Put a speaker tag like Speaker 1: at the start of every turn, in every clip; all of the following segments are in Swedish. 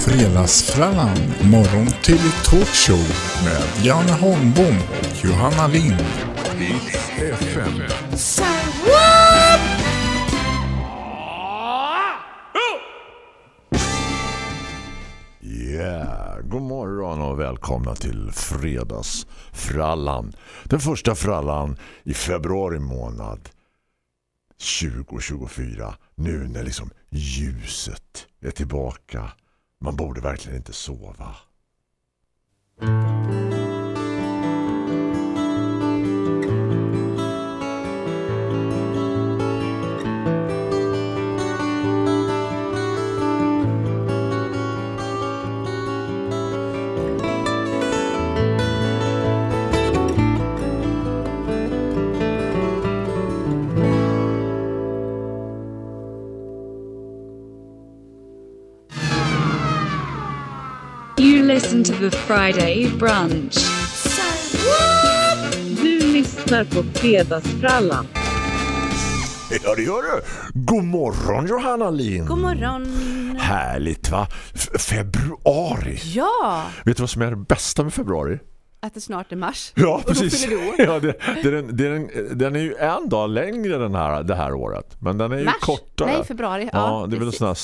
Speaker 1: Fredagsfrallan, morgon till talkshow med Janne Holmbom och Johanna Lind. FM.
Speaker 2: Yeah, god morgon och välkomna till fredagsfrallan. Den första frallan i februari månad 2024. Nu när liksom ljuset är tillbaka. Man borde verkligen inte sova.
Speaker 3: The Friday brunch.
Speaker 4: Du lyssnar på Fredagsfrallan.
Speaker 2: Ja, det gör du. God morgon Johanna Lind.
Speaker 5: God morgon.
Speaker 2: Härligt va? F- februari.
Speaker 5: Ja,
Speaker 2: Vet du vad som är det bästa med februari?
Speaker 5: att det snart är mars.
Speaker 2: Ja, precis. Ja, det, det är den, det är den, den är ju en dag längre den här, det här året. Men den är ju
Speaker 5: Mars?
Speaker 2: kortare.
Speaker 5: Nej, februari. Ja,
Speaker 2: Ja, det är väl en sån här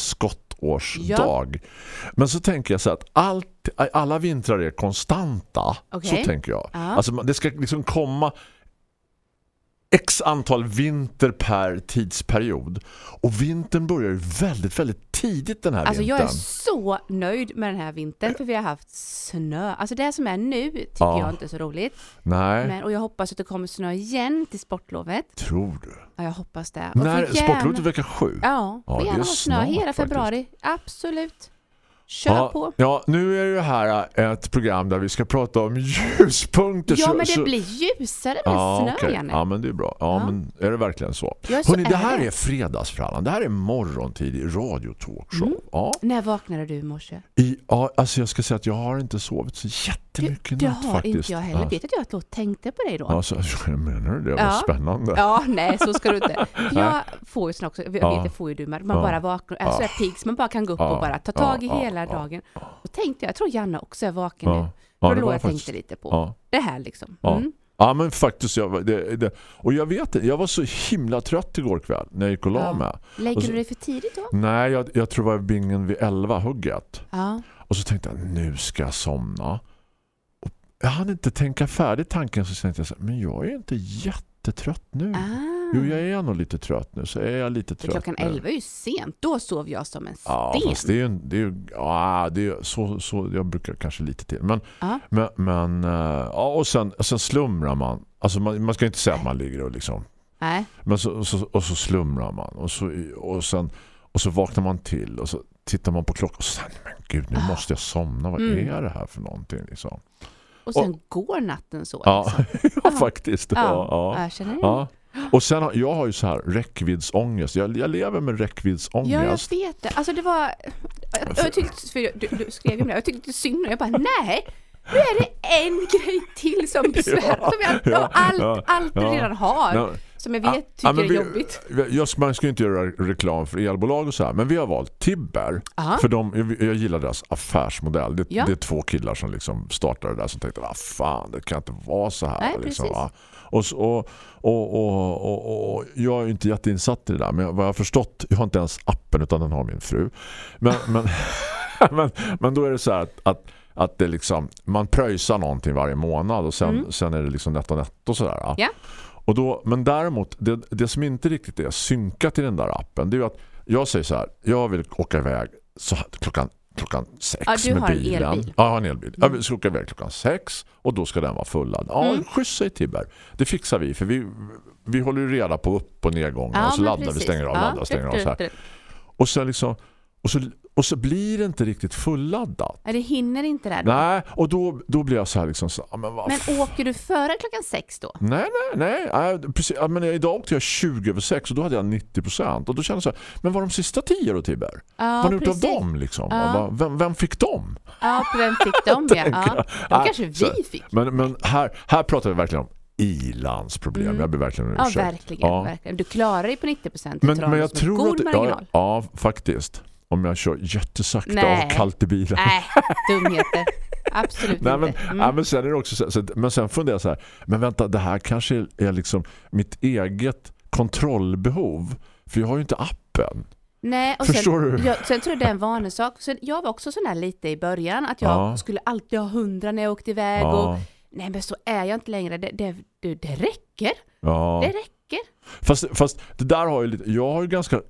Speaker 2: skottårsdag. Men så tänker jag så att allt, alla vintrar är konstanta.
Speaker 5: Okej.
Speaker 2: Så tänker jag.
Speaker 5: Ja.
Speaker 2: Alltså det ska liksom komma x antal vinter per tidsperiod. Och vintern börjar ju väldigt, väldigt tidigt den här
Speaker 5: Alltså jag
Speaker 2: vintern.
Speaker 5: är så nöjd med den här vintern för vi har haft snö. Alltså det som är nu tycker
Speaker 2: Ja.
Speaker 5: jag inte är så roligt.
Speaker 2: Nej,
Speaker 5: Men, och jag hoppas att det kommer snö igen till sportlovet.
Speaker 2: tror du?
Speaker 5: Ja, jag hoppas det. Och
Speaker 2: När
Speaker 5: gärna-
Speaker 2: sportlovet är vecka sju?
Speaker 5: Ja,
Speaker 2: Ja, det
Speaker 5: gärna snö hela
Speaker 2: faktiskt.
Speaker 5: februari. Absolut. Kör
Speaker 2: ja,
Speaker 5: på.
Speaker 2: Ja, nu är det här ett program där vi ska prata om ljuspunkter.
Speaker 5: Ja,
Speaker 2: så-
Speaker 5: men det
Speaker 2: så-
Speaker 5: blir ljusare med
Speaker 2: Ja,
Speaker 5: snö. Janne.
Speaker 2: Ja, men det är bra. Ja,
Speaker 5: Ja.
Speaker 2: men är det verkligen så?
Speaker 5: Ja, så
Speaker 2: Hörrni, det
Speaker 5: är
Speaker 2: här
Speaker 5: det.
Speaker 2: är fredagsfrallan. Det här är morgontidig radiotalkshow.
Speaker 5: Mm.
Speaker 2: Ja.
Speaker 5: När vaknade du i morse?
Speaker 2: I, ja, alltså jag ska säga att jag har inte sovit så jättemycket
Speaker 5: det
Speaker 2: natt
Speaker 5: har
Speaker 2: faktiskt.
Speaker 5: inte jag heller.
Speaker 2: Ja.
Speaker 5: Vet att jag låg och tänkte på dig då?
Speaker 2: Alltså, menar du det? Vad
Speaker 5: Ja.
Speaker 2: spännande.
Speaker 5: Ja, nej så ska du inte. Jag får ju såna också, jag vet
Speaker 2: Ja.
Speaker 5: det får ju du med, man
Speaker 2: Ja.
Speaker 5: bara vaknar, är så där pigg man bara kan gå upp
Speaker 2: Ja.
Speaker 5: och bara ta tag i
Speaker 2: Ja.
Speaker 5: hela
Speaker 2: Ja.
Speaker 5: dagen. Och tänkte jag, jag tror Janne också är vaken nu.
Speaker 2: Ja.
Speaker 5: Ja,
Speaker 2: Ja,
Speaker 5: det
Speaker 2: det var
Speaker 5: jag
Speaker 2: faktiskt-
Speaker 5: tänkte lite på.
Speaker 2: Ja.
Speaker 5: Det här liksom.
Speaker 2: Ja.
Speaker 5: Mm.
Speaker 2: Ja, men faktiskt. Jag, var- det, det, och jag vet det, jag var så himla trött igår kväll när jag gick och la
Speaker 5: Ja.
Speaker 2: mig.
Speaker 5: Lägger
Speaker 2: så-
Speaker 5: du dig för tidigt då?
Speaker 2: Nej, jag, jag tror det var bingen vid 11 hugget.
Speaker 5: Ja.
Speaker 2: Och så tänkte jag, nu ska jag somna. Jag hann inte tänka färdigt tanken så tänkte jag så här, men jag är inte jättetrött nu.
Speaker 5: Ah.
Speaker 2: Jo, jag är nog lite trött nu. Så är jag lite trött
Speaker 5: klockan
Speaker 2: nu.
Speaker 5: 11 är ju sent. Då sov jag som en sten.
Speaker 2: Ja, fast det är ju, en- det är ju ja, det är så, så jag brukar kanske lite till. Men,
Speaker 5: Ja.
Speaker 2: men, men eh, ja, och sen, sen slumrar man. Alltså man, man ska inte säga att man ligger och liksom
Speaker 5: Nej.
Speaker 2: men så, och så, och så slumrar man och så, och, sen, och så vaknar man till och så tittar man på klockan och sen, men gud, nu
Speaker 5: Ah.
Speaker 2: måste jag somna. Vad
Speaker 5: Mm.
Speaker 2: är det här för någonting? Liksom?
Speaker 5: Och sen går natten så.
Speaker 2: Ja,
Speaker 5: Liksom.
Speaker 2: ja, faktiskt. Ja,
Speaker 5: Ja,
Speaker 2: ja.
Speaker 5: jag känner det.
Speaker 2: Och sen har, jag har ju så här räckviddsångest. Jag, jag lever med
Speaker 5: Ja, jag
Speaker 2: räckviddsångest.
Speaker 5: vet det. Alltså det var... Jag, jag tyckte, för du, du skrev ju om det, jag tyckte synd och jag bara, nej, nu är det en grej till som besvär,
Speaker 2: Ja,
Speaker 5: som jag,
Speaker 2: ja,
Speaker 5: allt,
Speaker 2: ja,
Speaker 5: allt redan har, som jag
Speaker 2: Ja,
Speaker 5: vet tycker
Speaker 2: men
Speaker 5: är
Speaker 2: vi-
Speaker 5: jobbigt.
Speaker 2: Jag, man ska inte göra reklam för elbolag och så här, men vi har valt Tibber.
Speaker 5: Aha.
Speaker 2: För de, jag, jag gillar deras affärsmodell. Det, det är två killar som liksom startade det där som tänkte, vad fan, det kan inte vara så här.
Speaker 5: Nej,
Speaker 2: liksom, och, så- och, och, och, jag är inte jätteinsatt i det där, men vad jag har förstått, jag har inte ens appen utan den har min fru. Men, men, men, men då är det så här att, att att det liksom, man pröjsar någonting varje månad och sen,
Speaker 5: Mm.
Speaker 2: sen är det liksom netto netto sådär.
Speaker 5: Ja.
Speaker 2: Och då, men däremot, det, det som inte riktigt är synkat i den där appen, det är ju att jag säger så här, jag vill åka iväg så, här, klockan, klockan sex
Speaker 5: Ja, du
Speaker 2: med
Speaker 5: har en
Speaker 2: bilen.
Speaker 5: elbil.
Speaker 2: Ja, jag har en elbil. Jag vill ska åka iväg klockan sex och då ska den vara fullad. Ja,
Speaker 5: Mm.
Speaker 2: skjutsa i Tibber. Det fixar vi, för vi, vi håller ju reda på upp- och nedgångar och så laddar vi,
Speaker 5: precis.
Speaker 2: stänger av,
Speaker 5: Ja,
Speaker 2: laddar, stänger av. Så här. Och så liksom och så, och så blir det inte riktigt fulladdat.
Speaker 5: det hinner inte där då.
Speaker 2: Nej, och då, då blir jag så här liksom så, men vad
Speaker 5: Men åker du före klockan sex då?
Speaker 2: Nej, nej, nej. Precis. Men idag åkte jag 20 över 6 och då hade jag 90%. Och då kände jag så här, men var de sista 10 då Tibber?
Speaker 5: Ja,
Speaker 2: ni gjort av dem liksom?
Speaker 5: Ja.
Speaker 2: Va- Vem, vem fick dem?
Speaker 5: Ja, vem fick de? Ja, ja. De kanske
Speaker 2: så-
Speaker 5: vi fick.
Speaker 2: Men, men här, här pratar vi verkligen om ilandsproblem.
Speaker 5: Mm.
Speaker 2: Jag ber verkligen
Speaker 5: Ja, verkligen,
Speaker 2: Ja.
Speaker 5: verkligen. Du klarar dig på 90%
Speaker 2: Men,
Speaker 5: utan
Speaker 2: men jag tror att det, ja, ja, faktiskt. Om jag kör jättesakta
Speaker 5: Nej.
Speaker 2: och kallt i bilen.
Speaker 5: Nej, dumheter. Absolut
Speaker 2: Nej, men,
Speaker 5: inte. Mm.
Speaker 2: ja, men sen är det också så, så, men sen funderar jag så här, men vänta, det här kanske är, är liksom mitt eget kontrollbehov. För jag har ju inte appen.
Speaker 5: Nej, och
Speaker 2: Förstår
Speaker 5: sen,
Speaker 2: du?
Speaker 5: Jag, sen tror jag det är en vanesak. Sen, jag var också sån där lite i början, att jag
Speaker 2: Ja.
Speaker 5: skulle alltid ha hundra när jag åkte iväg. Och,
Speaker 2: Ja,
Speaker 5: nej, men så är jag inte längre. Det, det, det, det räcker.
Speaker 2: ja.
Speaker 5: Det räcker.
Speaker 2: Fast, fast det där har ju lite, jag har ju ganska,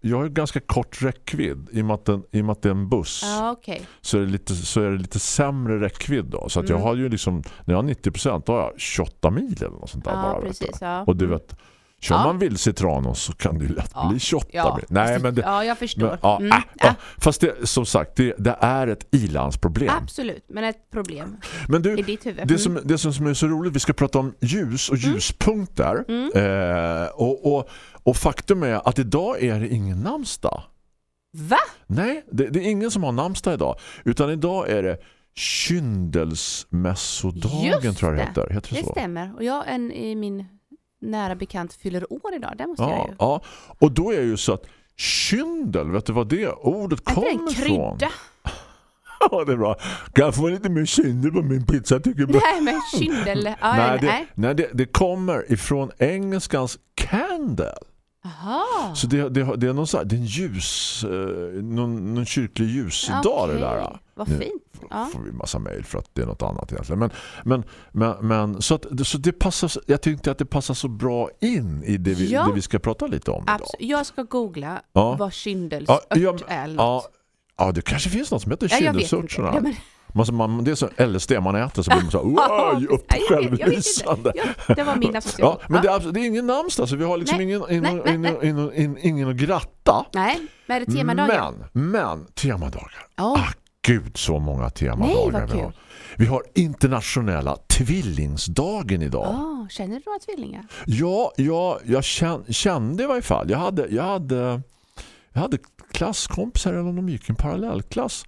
Speaker 2: jag har ju ganska kort räckvidd i och med att, den, i att det är en buss.
Speaker 5: Ja, okej.
Speaker 2: så är det lite, så är det lite sämre räckvidd då. Så att
Speaker 5: Mm.
Speaker 2: jag har ju liksom, när jag har 90% då har jag 28 mil eller något sånt där
Speaker 5: Ja,
Speaker 2: bara.
Speaker 5: precis. Ja.
Speaker 2: Och du
Speaker 5: Mm.
Speaker 2: vet, kör
Speaker 5: Ja.
Speaker 2: man vilse i Tranås så kan det ju lätt
Speaker 5: Ja.
Speaker 2: bli 28
Speaker 5: Ja.
Speaker 2: Nej, men det,
Speaker 5: ja, jag förstår.
Speaker 2: men, ja,
Speaker 5: Mm.
Speaker 2: äh, Ja, fast det, som sagt, det, det är ett ilandsproblem.
Speaker 5: Absolut, men ett problem
Speaker 2: Men du,
Speaker 5: i ditt huvud.
Speaker 2: det
Speaker 5: Mm.
Speaker 2: som, det som är så roligt, vi ska prata om ljus och ljuspunkter.
Speaker 5: Mm.
Speaker 2: Eh, och, och, och faktum är att idag är det ingen namnsdag.
Speaker 5: Va?
Speaker 2: Nej, det, det är ingen som har namnsdag idag. Utan idag är det Kyndelsmässodagen
Speaker 5: Just
Speaker 2: tror jag det
Speaker 5: det.
Speaker 2: heter. Heter det,
Speaker 5: Det stämmer. Och jag, en i min nära bekant, fyller år idag. Det måste jag
Speaker 2: Ja,
Speaker 5: ju.
Speaker 2: ja, och då är ju så att kyndel, vet du vad det ordet kommer ifrån? Ja, det är bra. Kan jag få lite mer kyndel på min pizza tycker jag?
Speaker 5: Nej, men kyndel.
Speaker 2: Nej. det, nej det, det kommer ifrån engelskans candle.
Speaker 5: Aha.
Speaker 2: Så det, det, det är någon sån här, det är en ljus, eh, någon, någon kyrklig ljusdag det
Speaker 5: Okej.
Speaker 2: där.
Speaker 5: Vad
Speaker 2: Nu
Speaker 5: fint. Ja.
Speaker 2: får vi massa mejl för att det är något annat egentligen. Men, men, men, men så, att, så det passar, så- jag tyckte att det passar så bra in i det vi,
Speaker 5: Ja.
Speaker 2: det vi ska prata lite om idag.
Speaker 5: Absolut. Jag ska googla
Speaker 2: Ja.
Speaker 5: vad kyndelsört
Speaker 2: Ja, ja,
Speaker 5: är.
Speaker 2: Ja, ja, det kanske finns något som heter
Speaker 5: Ja, jag
Speaker 2: Man, man, det är så LSD man äter så blir man så wow, upp självlysande.
Speaker 5: Ja, det var min association.
Speaker 2: Ja, men det är, det är ingen namnsdag så vi har liksom ingen, ingen, ingen, ingen, ingen, att gratta.
Speaker 5: Nej, men är det temadagar?
Speaker 2: Men, men temadagar.
Speaker 5: Ja.
Speaker 2: Ah, gud så många temadagar
Speaker 5: Nej,
Speaker 2: vi har. Vi har internationella tvillingsdagen idag.
Speaker 5: Ah, känner du några tvillingar?
Speaker 2: Ja, ja jag kände, kände i varje fall. Jag hade, jag hade, jag hade klasskompisar eller om de gick i en parallellklass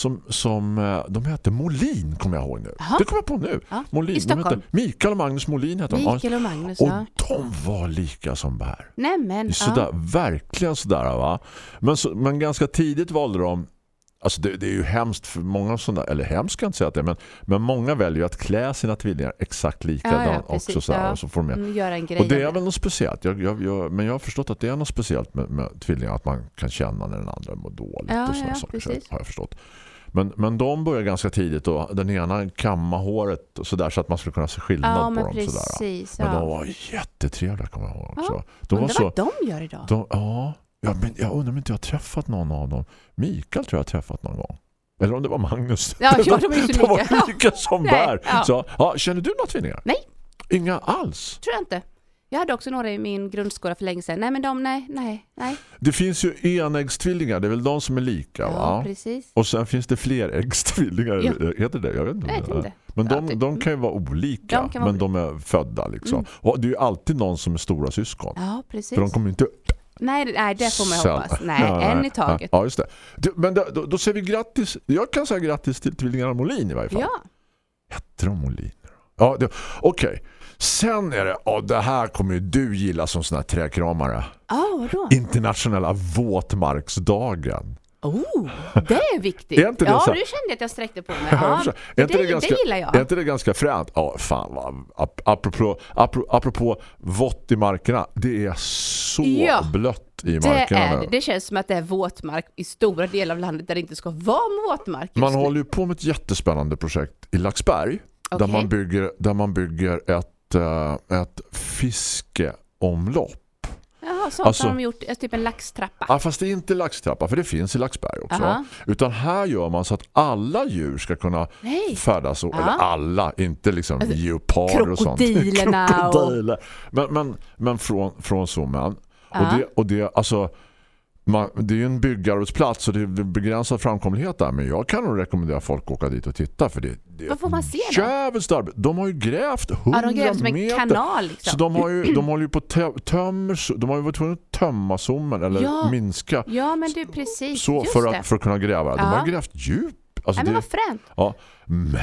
Speaker 2: som, som eh, de hette Molin kommer jag ihåg nu.
Speaker 5: Jaha.
Speaker 2: Det kommer jag på nu.
Speaker 5: Ja,
Speaker 2: Molin,
Speaker 5: i Stockholm.
Speaker 2: Mikael och Magnus Molin hette de.
Speaker 5: Mikael och Magnus,
Speaker 2: Och
Speaker 5: ja.
Speaker 2: de var lika som bär.
Speaker 5: Nämen,
Speaker 2: Sådär,
Speaker 5: ja.
Speaker 2: verkligen sådär va. Men, så, men ganska tidigt valde de Alltså det, det är ju hemskt för många sådana, eller hemskt kan jag inte säga att det men, men många väljer att klä sina tvillingar exakt likadant
Speaker 5: Ja, ja,
Speaker 2: också
Speaker 5: precis,
Speaker 2: sådär,
Speaker 5: ja.
Speaker 2: och så får de.
Speaker 5: Mm, göra en grej
Speaker 2: Och det är väl något speciellt. Jag, jag, jag, men jag har förstått att det är något speciellt med, med tvillingar. Att man kan känna när den andra mår dåligt. Och såna
Speaker 5: ja,
Speaker 2: saker,
Speaker 5: precis.
Speaker 2: har jag förstått. Men, men de börjar ganska tidigt och den ena kamma håret och sådär så att man skulle kunna se skillnad
Speaker 5: Ja,
Speaker 2: på
Speaker 5: men
Speaker 2: dem. Sådär.
Speaker 5: precis.
Speaker 2: Men de
Speaker 5: Ja.
Speaker 2: var jättetrevliga kommer jag ihåg också.
Speaker 5: Ja,
Speaker 2: de var så,
Speaker 5: vad de gör idag?
Speaker 2: de, ja, ja, men jag undrar om inte jag har träffat någon av dem. Mikael tror jag har träffat någon gång. Eller om det var Magnus.
Speaker 5: Ja, de så
Speaker 2: de var
Speaker 5: lika.
Speaker 2: som bär. Så, ja, känner du några tvillingar?
Speaker 5: Nej.
Speaker 2: Inga alls.
Speaker 5: Tror jag inte. Jag hade också några i min grundskola för länge sedan. Nej, men de, nej, nej, nej.
Speaker 2: Det finns ju enäggstvillingar, det är väl de som är lika
Speaker 5: Ja,
Speaker 2: va?
Speaker 5: precis.
Speaker 2: Och sen finns det fleräggstvillingar,
Speaker 5: Ja.
Speaker 2: heter det? Jag vet inte.
Speaker 5: Jag vet inte.
Speaker 2: Men de, de kan ju vara olika,
Speaker 5: De kan vara
Speaker 2: men de är födda liksom.
Speaker 5: Mm.
Speaker 2: Och det är ju alltid någon som är stora syskon.
Speaker 5: Ja, precis.
Speaker 2: För de kommer inte
Speaker 5: Nej, nej, det får man
Speaker 2: Sen-
Speaker 5: hoppas. Nej,
Speaker 2: Ja,
Speaker 5: en
Speaker 2: nej.
Speaker 5: i taget.
Speaker 2: Ja, just det. Men då, då, då säger vi grattis. Jag kan säga grattis till tvillingarna Molin i varje fall.
Speaker 5: Ja,
Speaker 2: Heter de Molin? Ja, okej. Sen är det, ja, det här kommer ju du gilla som sån här träkramare.
Speaker 5: ja vadå?
Speaker 2: Internationella våtmarksdagen.
Speaker 5: Oh, det är viktigt.
Speaker 2: Är inte det
Speaker 5: ja,
Speaker 2: så-
Speaker 5: nu kände att jag sträckte på mig. Ja,
Speaker 2: är,
Speaker 5: det,
Speaker 2: inte det,
Speaker 5: det,
Speaker 2: ganska,
Speaker 5: gillar
Speaker 2: är
Speaker 5: jag.
Speaker 2: inte det ganska fränt? Ja, fan vad, ap- apropå, apropå, vått i markerna. Det är så
Speaker 5: Ja,
Speaker 2: blött i
Speaker 5: Det,
Speaker 2: markerna
Speaker 5: är,
Speaker 2: nu.
Speaker 5: det. det känns som att det är våtmark i stora delar av landet där det inte ska vara våtmark
Speaker 2: Man
Speaker 5: nu.
Speaker 2: håller ju på med ett jättespännande projekt i Laxberg där,
Speaker 5: Okej.
Speaker 2: man bygger, där man bygger ett, eh, ett fiskeomlopp.
Speaker 5: Jaha, sånt
Speaker 2: Alltså-
Speaker 5: har de gjort, typ en laxtrappa.
Speaker 2: Ja, fast det är inte laxtrappa för det finns i Laxberg också.
Speaker 5: Aha.
Speaker 2: Utan här gör man så att alla djur ska kunna
Speaker 5: Nej.
Speaker 2: färdas. Och. Eller alla, inte liksom
Speaker 5: Alltså,
Speaker 2: geoparder och sånt.
Speaker 5: krokodilerna och-
Speaker 2: Krokodiler. Men, men, men från, från zoomen. Och, det, och det, alltså... Man, det är ju en byggarbetsplats och det är begränsad framkomlighet där. Men jag kan nog rekommendera folk att åka dit och titta. För det, det
Speaker 5: Vad får man se då?
Speaker 2: De har ju grävt 100
Speaker 5: Ja, de en
Speaker 2: meter.
Speaker 5: kanal liksom.
Speaker 2: Så de har ju, de håller ju på tö- tömmer, de har ju varit tvungna att tömma zoomen eller
Speaker 5: Ja.
Speaker 2: minska
Speaker 5: Ja, men du precis.
Speaker 2: så för att, för att kunna gräva. De
Speaker 5: Ja.
Speaker 2: har grävt djup. Alltså
Speaker 5: Nej, men vad fränt.
Speaker 2: ja, men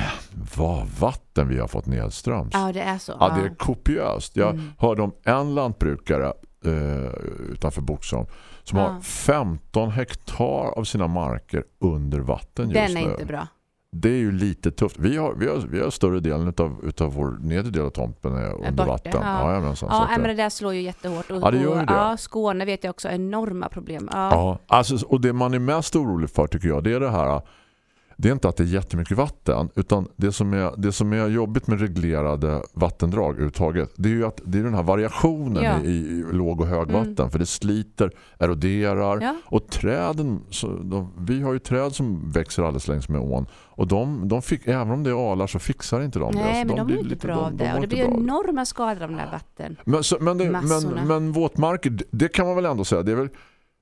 Speaker 2: vad vatten vi har fått nedströms.
Speaker 5: Ja, det är så.
Speaker 2: Ja, det är kopiöst. Jag
Speaker 5: Mm.
Speaker 2: hörde om en lantbrukare eh, utanför Boxholm som
Speaker 5: Ja.
Speaker 2: har 15 hektar av sina marker under vatten just
Speaker 5: Den är
Speaker 2: nu.
Speaker 5: inte bra.
Speaker 2: Det är ju lite tufft. Vi har, vi har, vi har större delen utav, utav vår nedre del av tomten är under
Speaker 5: borta,
Speaker 2: vatten.
Speaker 5: ja.
Speaker 2: så
Speaker 5: Ja,
Speaker 2: att
Speaker 5: nej,
Speaker 2: det-
Speaker 5: men det där slår ju jättehårt. Och,
Speaker 2: Ja, det gör ju det.
Speaker 5: Ja, Skåne vet jag också enorma problem. Ja.
Speaker 2: Ja, alltså, och det man är mest orolig för tycker jag det är det här det är inte att det är jättemycket vatten utan det som är, det som är jobbigt med reglerade vattendrag överhuvudtaget det är ju att det är den här variationen
Speaker 5: Ja. Mm.
Speaker 2: i, i låg- och högvatten för det sliter, eroderar
Speaker 5: Ja.
Speaker 2: och träden så, de, vi har ju träd som växer alldeles längs med ån och de, de fick, även om det är alar så fixar inte de det.
Speaker 5: Nej,
Speaker 2: Alltså,
Speaker 5: men de,
Speaker 2: blir
Speaker 5: är ju inte
Speaker 2: lite-
Speaker 5: bra
Speaker 2: de-
Speaker 5: av
Speaker 2: de
Speaker 5: det. Och det blir enorma skador av den där vatten.
Speaker 2: Men, så, men, det, men, men våtmarker, det kan man väl ändå säga. Det är väl,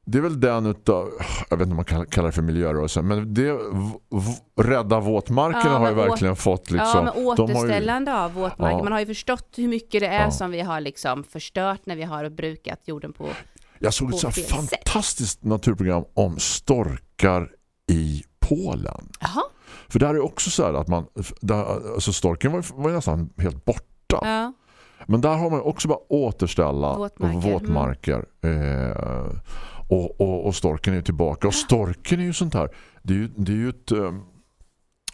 Speaker 2: det är väl den utav, jag vet inte om man kan kalla det för miljörörelsen, men det rädda våtmarkerna
Speaker 5: Ja,
Speaker 2: har ju verkligen fått liksom.
Speaker 5: ja, men
Speaker 2: de har ju-
Speaker 5: återställande av våtmarker.
Speaker 2: Ja.
Speaker 5: Man har ju förstått hur mycket det är
Speaker 2: Ja.
Speaker 5: som vi har liksom förstört när vi har brukat jorden på.
Speaker 2: Jag såg
Speaker 5: på
Speaker 2: ett så
Speaker 5: fel sätt.
Speaker 2: fantastiskt naturprogram om storkar i Polen.
Speaker 5: Jaha,
Speaker 2: För där är också så här att man, där, alltså storken var, var nästan helt borta.
Speaker 5: ja.
Speaker 2: Men där har man också bara återställa
Speaker 5: Våtmarker,
Speaker 2: våtmarker. Eh, och, och, och storken är tillbaka. Och storken är ju sånt här. Det är ju, det är ju ett... eh,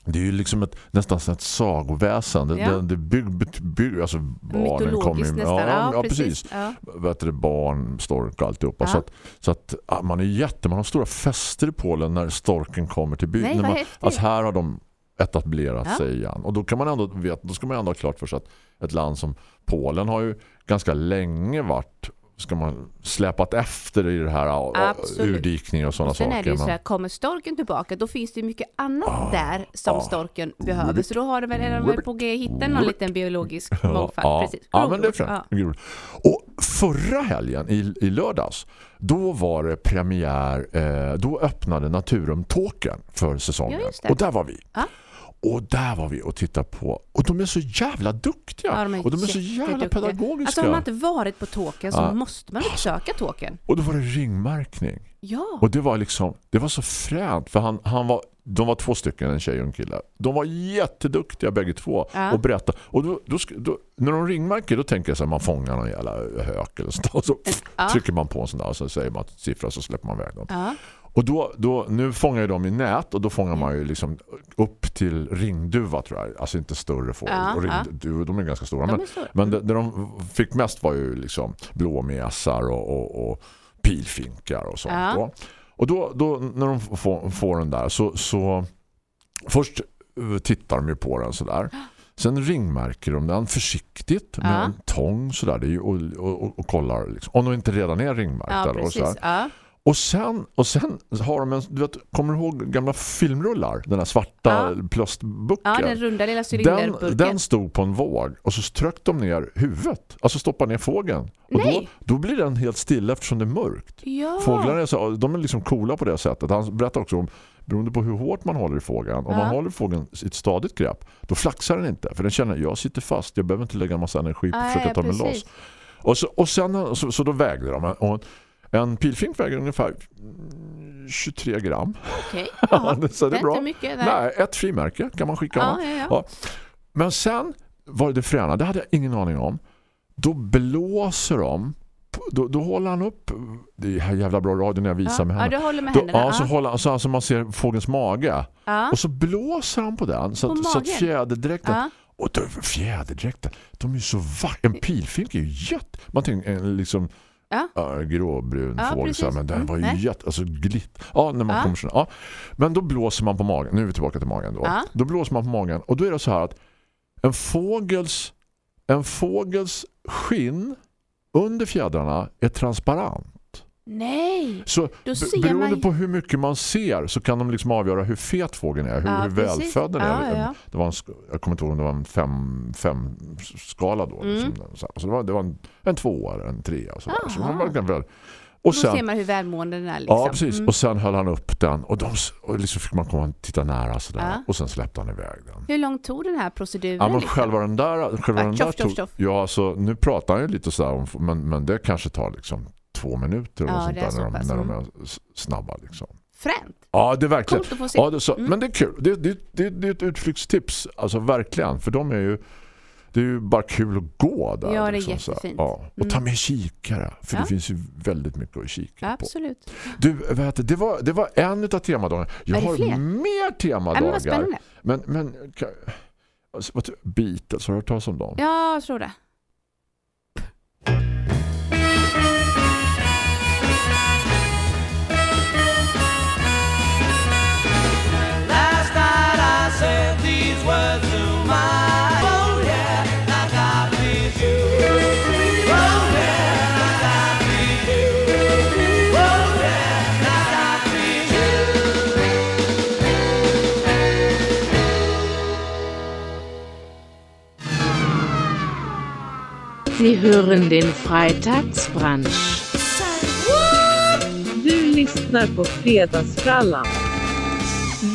Speaker 2: Det är ju liksom ett, nästan ett sagoväsen. Det,
Speaker 5: Ja.
Speaker 2: det, det bygg, bygg, alltså barnen kommer ju-
Speaker 5: nästan.
Speaker 2: Ja, ja,
Speaker 5: precis.
Speaker 2: precis.
Speaker 5: Ja.
Speaker 2: Vet du, barn, stork och alltihopa.
Speaker 5: Ja.
Speaker 2: Så, att, så att ja, man är jätte, man har stora fester i Polen när storken kommer till byn.
Speaker 5: Nej,
Speaker 2: När man, alltså här har de etablerat
Speaker 5: Ja.
Speaker 2: sig igen. Och då kan man ändå veta, då ska man ändå ha klart för sig att ett land som Polen har ju ganska länge varit ska man släpat efter i det här
Speaker 5: Absolut.
Speaker 2: urdikning och sådana
Speaker 5: Och sen
Speaker 2: saker.
Speaker 5: är det ju så här, kommer storken tillbaka då finns det mycket annat
Speaker 2: Ah,
Speaker 5: där som
Speaker 2: ah.
Speaker 5: storken behöver. Så då har det väl, är de väl på G hitta någon liten biologisk mångfald.
Speaker 2: ja,
Speaker 5: Precis.
Speaker 2: ja, men det är främt. Och förra helgen i, i lördags då var det premiär eh, då öppnade Naturum Tåken för säsongen.
Speaker 5: Ja,
Speaker 2: och där var vi.
Speaker 5: Ja.
Speaker 2: Och där var vi och tittade på och de är så jävla duktiga.
Speaker 5: Ja, de
Speaker 2: och de är så jävla pedagogiska.
Speaker 5: Alltså har man inte varit på tåken så
Speaker 2: Ja.
Speaker 5: måste man besöka tåken.
Speaker 2: Och då var det ringmärkning.
Speaker 5: Ja.
Speaker 2: Och det var liksom det var så fränt för han, han var de var två stycken, en tjej och en kille. De var jätteduktiga bägge två
Speaker 5: Ja.
Speaker 2: och berätta. Och då, då, då, när de ringmärker då tänker jag så här, man fångar någon jävla hök eller sånt. Och så
Speaker 5: Ja.
Speaker 2: trycker man på en sån där och så säger man siffra så släpper man iväg dem.
Speaker 5: Ja.
Speaker 2: Och då, då, nu fångar ju de i nät och då fångar man ju liksom upp till ringduva tror jag. Alltså inte större fågel.
Speaker 5: Ja,
Speaker 2: och
Speaker 5: ja.
Speaker 2: ringduvor, de är ganska stora.
Speaker 5: De
Speaker 2: men
Speaker 5: stora.
Speaker 2: men det, det de fick mest var ju liksom blåmesar och, och, och pilfinkar och sånt.
Speaker 5: Ja.
Speaker 2: då. Och då, då när de får, får den där så, så först eh, tittar de ju på den sådär. Sen ringmärker de den försiktigt med
Speaker 5: Ja.
Speaker 2: en tång sådär, ju, och, och, och kollar liksom, om de inte redan är ringmärkta.
Speaker 5: Ja,
Speaker 2: då, och sådär.
Speaker 5: precis. Ja.
Speaker 2: Och sen, och sen har de en, du vet, kommer du ihåg gamla filmrullar? Den här svarta
Speaker 5: Ja.
Speaker 2: plastbucken.
Speaker 5: ja, den runda lilla
Speaker 2: den,
Speaker 5: cylinderburken.
Speaker 2: den stod på en våg och så strök de ner huvudet. Alltså stoppar ner fågeln. Och då, då blir den helt stilla eftersom det är mörkt.
Speaker 5: Ja.
Speaker 2: Fåglar är, så, de är liksom coola på det sättet. Han berättar också om beroende på hur hårt man håller i fågeln. Om
Speaker 5: Ja.
Speaker 2: man håller fågeln i ett stadigt grepp då flaxar den inte. För den känner jag sitter fast. Jag behöver inte lägga en massa energi på att försöka ta mig loss. Och, så, och sen så, så då vägde de. Och en pilfink väger ungefär mm, 23 gram.
Speaker 5: Okej.
Speaker 2: Ja,
Speaker 5: Ja.
Speaker 2: det- så det är
Speaker 5: inte
Speaker 2: bra.
Speaker 5: mycket. Nej.
Speaker 2: Nej, ett frimärke kan man skicka.
Speaker 5: Ja, ja, ja.
Speaker 2: Ja. Men sen var det fräna, det hade jag ingen aning om. Då blåser de, då, då håller han upp, det är här jävla bra radio när jag visar
Speaker 5: Ja.
Speaker 2: med
Speaker 5: ja,
Speaker 2: henne.
Speaker 5: du håller med
Speaker 2: Då,
Speaker 5: händerna.
Speaker 2: ja, så
Speaker 5: Ja.
Speaker 2: håller han, så alltså man ser fågelns mage.
Speaker 5: Ja.
Speaker 2: Och så blåser han på den så,
Speaker 5: På
Speaker 2: att, så att fjäderdräkten
Speaker 5: Ja.
Speaker 2: och då, fjäderdräkten, de är ju så vackra. En pilfink är ju jätte... Man tänker en liksom
Speaker 5: Ja.
Speaker 2: ja, gråbrun
Speaker 5: Ja,
Speaker 2: fågel så här, men den
Speaker 5: Mm,
Speaker 2: var ju
Speaker 5: nej.
Speaker 2: jätte... Alltså glitt. Ja, när man
Speaker 5: Ja.
Speaker 2: kommer så, ja. Men då blåser man på magen. Nu är vi tillbaka till magen då.
Speaker 5: Ja.
Speaker 2: Då blåser man på magen och då är det så här att en fågels en fågels skinn under fjädrarna är transparent.
Speaker 5: Nej.
Speaker 2: Så
Speaker 5: Då
Speaker 2: be-
Speaker 5: ser
Speaker 2: beroende
Speaker 5: man-
Speaker 2: på hur mycket man ser så kan de liksom avgöra hur fet fågeln är, hur,
Speaker 5: Ja,
Speaker 2: hur välfödd den är.
Speaker 5: Ja, ja.
Speaker 2: Det var en, jag kommer inte ihåg om det var en fem, fem skala då.
Speaker 5: Mm.
Speaker 2: Liksom, så här. så det var, det var en, en tvåa eller en trea. Så, där. så
Speaker 5: Aha.
Speaker 2: de var väl.
Speaker 5: Då
Speaker 2: Och
Speaker 5: ser
Speaker 2: sen,
Speaker 5: man hur välmående den är. Liksom.
Speaker 2: ja, precis.
Speaker 5: Mm.
Speaker 2: Och sen höll han upp den och, de, och liksom fick man komma och titta nära sådär.
Speaker 5: Ja.
Speaker 2: Och sen släppte han iväg den.
Speaker 5: Hur lång tog den här proceduren?
Speaker 2: Ja, men
Speaker 5: liksom?
Speaker 2: själva den där, själva
Speaker 5: Ja,
Speaker 2: den
Speaker 5: tjoff,
Speaker 2: där
Speaker 5: tjoff,
Speaker 2: tog,
Speaker 5: tjoff.
Speaker 2: ja, så nu pratar han ju lite så här om, men, men det kanske tar liksom två minuter
Speaker 5: Ja,
Speaker 2: sånt
Speaker 5: är
Speaker 2: där
Speaker 5: så
Speaker 2: när, de, när de
Speaker 5: mm.
Speaker 2: är s- snabba liksom.
Speaker 5: Fränt.
Speaker 2: Ja, det är verkligen. Ja, det, är så,
Speaker 5: Mm.
Speaker 2: Men det är kul. Det, det, det, det är ett utflyktstips. Alltså verkligen. För de är ju det är ju bara kul att gå där.
Speaker 5: Ja, det är
Speaker 2: liksom,
Speaker 5: jättefint.
Speaker 2: Ja. Och ta
Speaker 5: Mm.
Speaker 2: med kikare, för
Speaker 5: Ja.
Speaker 2: det finns ju väldigt mycket att kika på.
Speaker 5: Absolut.
Speaker 2: Du, vet, det, var, det var en av temadagarna. Jag
Speaker 5: Är
Speaker 2: har
Speaker 5: fler?
Speaker 2: mer temadagar.
Speaker 5: men.
Speaker 2: Men, men alltså, Beatles, har du hört talas om dem?
Speaker 5: Ja, jag tror det.
Speaker 3: Sie hören den Freitagsbrunch.
Speaker 4: Du lyssnar på Fredagsfrallan.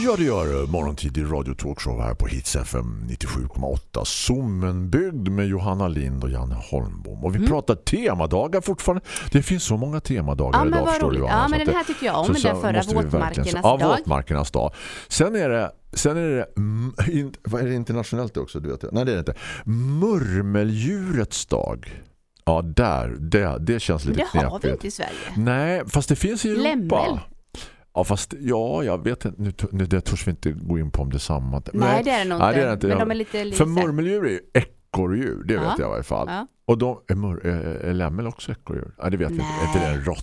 Speaker 2: Ja, det gör. Morgontid i Radio Talkshow här på Hits FM 97,8. Sommenbygd med Johanna Lind och Janne Holmbom. Och vi pratar temadagar fortfarande. Det finns så många temadagar
Speaker 5: Ja,
Speaker 2: idag förstår du. Johanna,
Speaker 5: Ja, men den
Speaker 2: det-
Speaker 5: här tycker jag om.
Speaker 2: så-
Speaker 5: Den förra
Speaker 2: vi
Speaker 5: våtmarkernas
Speaker 2: ja,
Speaker 5: dag.
Speaker 2: våtmarkernas dag. Sen är det, sen är det mm, in, vad är det internationellt också? Du vet. Nej, det är det inte. Murmeldjurets dag. Ja, där. Det, det känns lite
Speaker 5: det har vi
Speaker 2: knepigt.
Speaker 5: inte i Sverige.
Speaker 2: Nej, fast det finns i Europa.
Speaker 5: Lämmel.
Speaker 2: Ja, fast ja, jag vet inte. Nu, nu det törs vi inte gå in på om det är samma.
Speaker 5: Nej, det är det nog
Speaker 2: Nej,
Speaker 5: inte.
Speaker 2: det är inte.
Speaker 5: Men de är lite... lite
Speaker 2: För murmeldjur är ju ekorrdjur, det
Speaker 5: Ja.
Speaker 2: vet jag i alla fall.
Speaker 5: Ja.
Speaker 2: Och de, är, är, är lämmel också ekorrdjur? Nej, det vet vi inte. Är inte det en råtta?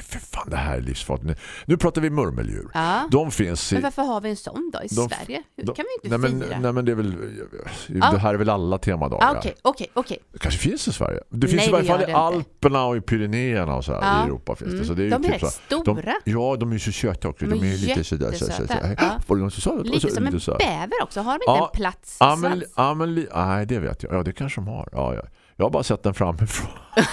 Speaker 2: Nej, för fan, det här är livsfarligt. Nu, nu pratar vi murmeldjur.
Speaker 5: Ja.
Speaker 2: De finns i...
Speaker 5: Men varför har vi en sån då i
Speaker 2: de-
Speaker 5: Sverige? Hur
Speaker 2: de-
Speaker 5: kan vi inte
Speaker 2: nej, men,
Speaker 5: fira?
Speaker 2: nej, men det är väl...
Speaker 5: Ja.
Speaker 2: Det här är väl alla temadagar.
Speaker 5: Ah, Okej, okej, okej.
Speaker 2: Det kanske finns i Sverige. Det finns
Speaker 5: Nej,
Speaker 2: i varje fall i. Alperna och i Pyrenéerna och så här.
Speaker 5: Ja.
Speaker 2: I Europa finns det.
Speaker 5: Mm.
Speaker 2: Så det är ju
Speaker 5: De är
Speaker 2: typ
Speaker 5: rätt
Speaker 2: så
Speaker 5: stora.
Speaker 2: De, ja, de är ju så söta också. De,
Speaker 5: De är
Speaker 2: är lite sådär. Så, så, så, så.
Speaker 5: Ja.
Speaker 2: Det någon som?
Speaker 5: Lite en
Speaker 2: Lite
Speaker 5: bäver också. Har de inte
Speaker 2: Ja.
Speaker 5: en plats?
Speaker 2: Ja, men, ja, men, nej, det vet jag. Ja, det kanske de har. Ja, ja. Jag har bara sett den framifrån.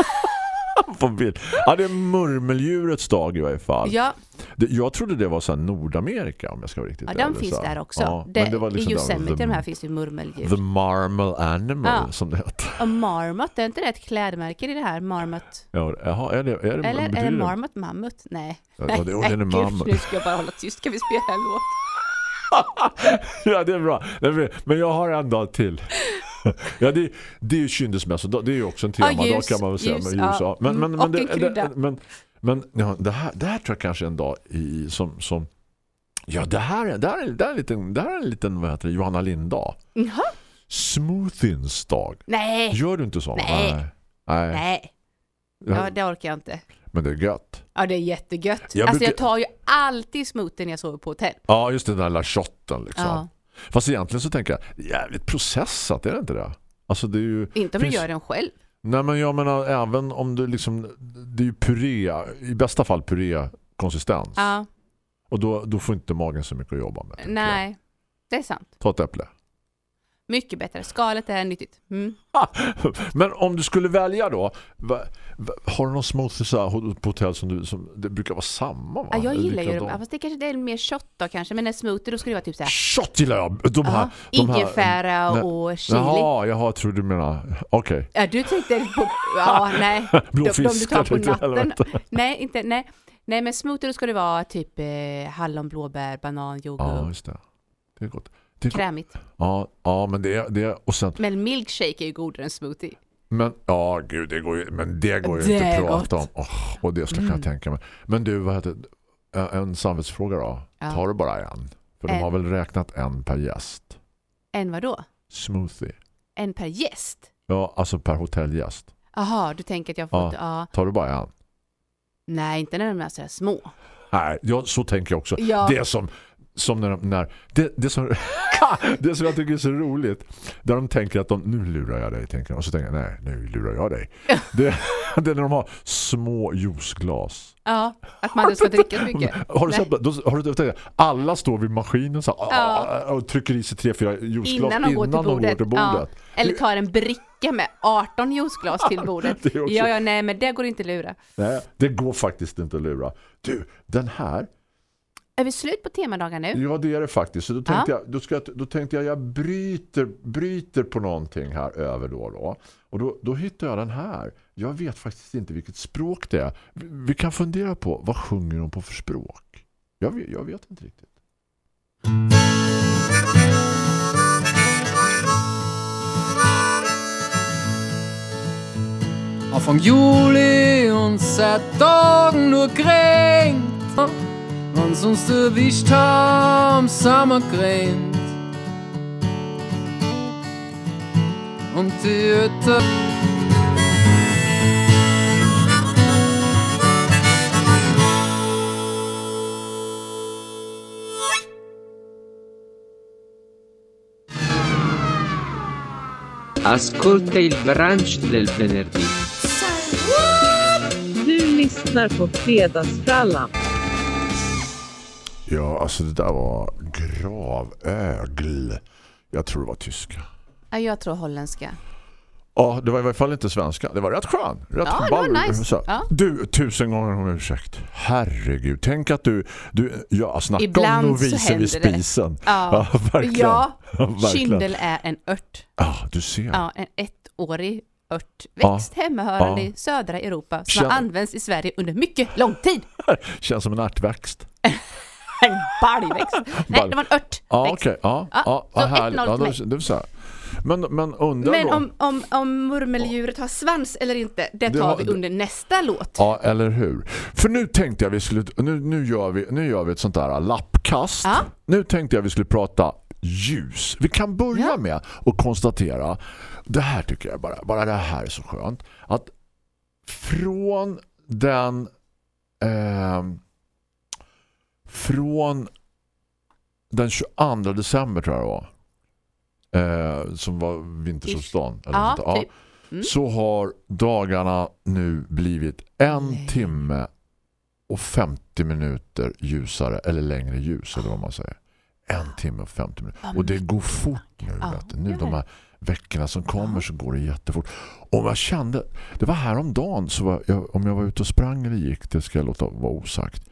Speaker 2: På bild. Ja, det är murmeldjurets dag i varje fall.
Speaker 5: Ja,
Speaker 2: Det, jag trodde det var så Nordamerika om jag ska vara riktigt
Speaker 5: ja de
Speaker 2: ärlig,
Speaker 5: finns
Speaker 2: så
Speaker 5: där också.
Speaker 2: Ja,
Speaker 5: det,
Speaker 2: men det var liksom
Speaker 5: I
Speaker 2: där-
Speaker 5: Yosemite
Speaker 2: the,
Speaker 5: de här finns ju murmeldjur.
Speaker 2: the Marmal Animal
Speaker 5: Ja.
Speaker 2: som det heter.
Speaker 5: Och Marmot, är inte det ett klädmärke i det här? Marmot.
Speaker 2: Ja, jaha, är det, är det,
Speaker 5: Eller är
Speaker 2: betyder
Speaker 5: det Marmot mammut? Nej.
Speaker 2: Ja, det, det, det är mammut.
Speaker 5: nu ska jag bara hålla tyst. Kan vi spela en låt?
Speaker 2: ja, det är bra. Men jag har en dag till. ja, det, det är ju kyndesmässa. Det är ju också en tema.
Speaker 5: Ja, ljus,
Speaker 2: kan man väl säga.
Speaker 5: ljus,
Speaker 2: men, ljus, ja. men,
Speaker 5: Mm,
Speaker 2: men, men,
Speaker 5: och
Speaker 2: det, det, men, men ja, det, här, det här tror jag kanske en dag i, som, som Ja, det här, är- det här, är, det här är en liten, det här är en liten vad heter det, Johanna Linda.
Speaker 5: Jaha.
Speaker 2: Smoothiens dag.
Speaker 5: Nej,
Speaker 2: Gör du inte så?
Speaker 5: Nej.
Speaker 2: Nej.
Speaker 5: nej. Ja, det orkar jag inte.
Speaker 2: Men det är gött.
Speaker 5: Ja, det är jättegött.
Speaker 2: Jag
Speaker 5: alltså
Speaker 2: brukar-
Speaker 5: jag tar ju alltid smoothie när jag sover på hotell.
Speaker 2: Ja, just den där lilla shotten liksom.
Speaker 5: Ja.
Speaker 2: Fast egentligen så tänker jag, jävligt processat, är det inte det? Alltså det är ju...
Speaker 5: Inte om
Speaker 2: finns-
Speaker 5: du gör den själv.
Speaker 2: Nej men jag menar även om du liksom det är ju puré, i bästa fall puré-konsistens.
Speaker 5: Ja,
Speaker 2: Och då, då får inte magen så mycket att jobba med.
Speaker 5: nej. Det är sant.
Speaker 2: Ta ett äpple.
Speaker 5: Mycket bättre. Skalet är nyttigt. Mm.
Speaker 2: Men om du skulle välja då, har du någon smoothie så på hotell som, du, som det brukar vara samma va?
Speaker 5: Ja, jag gillar ju dem. Ja, Fast det kanske det är mer shot då kanske. Men en smoothie då ska det vara typ så här.
Speaker 2: Shot gillar jag! De här,
Speaker 5: Ja,
Speaker 2: de här,
Speaker 5: ingefära och chili.
Speaker 2: Jaha, jag tror du menar, okej.
Speaker 5: Ja, du tänkte på... Ja, nej. De,
Speaker 2: Blå
Speaker 5: de du tar på natten. Nej, inte, nej. Nej, men smoothie då ska det vara typ eh, hallon, blåbär, banan,
Speaker 2: Ja,
Speaker 5: yoghurt.
Speaker 2: just det. Det är gott. Det gott.
Speaker 5: Krämigt.
Speaker 2: Ja, ja, men det är, det är och sen
Speaker 5: Men milkshake är ju godare än smoothie.
Speaker 2: Men ja, gud, det går ju, men det går ju
Speaker 5: Det
Speaker 2: inte att prata
Speaker 5: gott.
Speaker 2: om. Åh, och det skulle jag
Speaker 5: Mm.
Speaker 2: kunna tänka mig. Men du, vad heter en samvetsfråga då?
Speaker 5: Ja.
Speaker 2: Tar du bara en? För de
Speaker 5: En.
Speaker 2: har väl räknat en per gäst.
Speaker 5: En vad då?
Speaker 2: Smoothie.
Speaker 5: En per gäst?
Speaker 2: Ja, alltså per hotellgäst.
Speaker 5: Jaha, du tänker att jag får...
Speaker 2: Ja.
Speaker 5: Ja.
Speaker 2: Tar du bara en?
Speaker 5: Nej, inte när de är så små.
Speaker 2: Nej, ja, så tänker jag också.
Speaker 5: Ja.
Speaker 2: Det som, som när, när det, det, som, det som jag tycker är så roligt där de tänker att de, nu lurar jag dig tänker de. och så tänker jag, nej, nu lurar jag dig. Det, det är när de har små juiceglas.
Speaker 5: Ja, att man ska dricka mycket.
Speaker 2: Har du sett, då, har du tänkt, alla står vid maskinen så här,
Speaker 5: Ja.
Speaker 2: och trycker i sig tre, fyra juiceglas
Speaker 5: Innan de går till
Speaker 2: de går
Speaker 5: bordet.
Speaker 2: till bordet.
Speaker 5: Ja. Eller tar en bricka med 18 juiceglas till bordet. Ja, ja, nej, men det går inte att lura.
Speaker 2: Nej, det går faktiskt inte att lura. Du, den här,
Speaker 5: är vi slut på temadagar nu?
Speaker 2: Ja, det är det faktiskt. Så då tänkte,
Speaker 5: ja.
Speaker 2: jag, då, ska, då tänkte jag jag bryter, bryter på någonting här över då. då. Och då, då hittade jag den här. Jag vet faktiskt inte vilket språk det är. Vi, vi kan fundera på, vad sjunger hon på för språk? Jag, jag vet inte riktigt.
Speaker 6: Och från juli och satt dagen och grängt Und sonst erwischt haben Sommergränt. Und die Ötter.
Speaker 7: Ascolta il brunch del venerdì.
Speaker 4: Du lyssnar på Fredagsfrallan.
Speaker 2: Ja, alltså det där var gravögl. Jag tror det var tyska.
Speaker 5: Ja, jag tror holländska.
Speaker 2: Ja, det var i alla fall inte svenska. Det var rätt skön. Rätt
Speaker 5: Ja, det
Speaker 2: ball.
Speaker 5: var nice. Ja.
Speaker 2: Du, tusen gånger om ursäkt. Herregud, tänk att du, du ja, snacka
Speaker 5: Ibland
Speaker 2: om noviser vid
Speaker 5: händer det.
Speaker 2: spisen.
Speaker 5: Ja.
Speaker 2: verkligen.
Speaker 5: Ja,
Speaker 2: Ja, verkligen.
Speaker 5: Kindel är en ört.
Speaker 2: Ja, du ser.
Speaker 5: Ja, en ettårig örtväxt
Speaker 2: Ja.
Speaker 5: hemmahörande
Speaker 2: Ja.
Speaker 5: i södra Europa som
Speaker 2: Känn-
Speaker 5: har använts i Sverige under mycket lång tid.
Speaker 2: Känns som en ärtväxt.
Speaker 5: En baljväxt. Nej, det var en örtväxt.
Speaker 2: Ja, okej. Ja,
Speaker 5: Ja,
Speaker 2: ja,
Speaker 5: så
Speaker 2: vad härligt.
Speaker 5: 1-0
Speaker 2: Ja, det är så här. Men, men undrar
Speaker 5: Men
Speaker 2: då...
Speaker 5: om, om, om murmeldjuret har svans eller inte, det
Speaker 2: Det
Speaker 5: tar
Speaker 2: har-
Speaker 5: vi under nästa låt.
Speaker 2: Ja, eller hur? För nu tänkte jag vi skulle nu, nu, gör, vi, nu gör vi ett sånt där lappkast.
Speaker 5: Ja.
Speaker 2: Nu tänkte jag vi skulle prata ljus. Vi kan börja
Speaker 5: Ja.
Speaker 2: med att konstatera det här tycker jag bara, bara det här är så skönt att från den ehm, från den 22 december tror jag det var eh, som var vintersolsdagen eller
Speaker 5: Ja,
Speaker 2: sånt
Speaker 5: typ. Mm.
Speaker 2: så har dagarna nu blivit en
Speaker 5: Nej.
Speaker 2: timme och 50 minuter ljusare eller längre ljus eller vad man säger. En timme och 50 minuter. Och det går fort nu.
Speaker 5: Ja,
Speaker 2: vet du. Nu de här veckorna som kommer så går det jättefort. Och jag kände, det var häromdagen så var jag, om jag var ute och sprang eller gick, det ska jag låta vara osagt.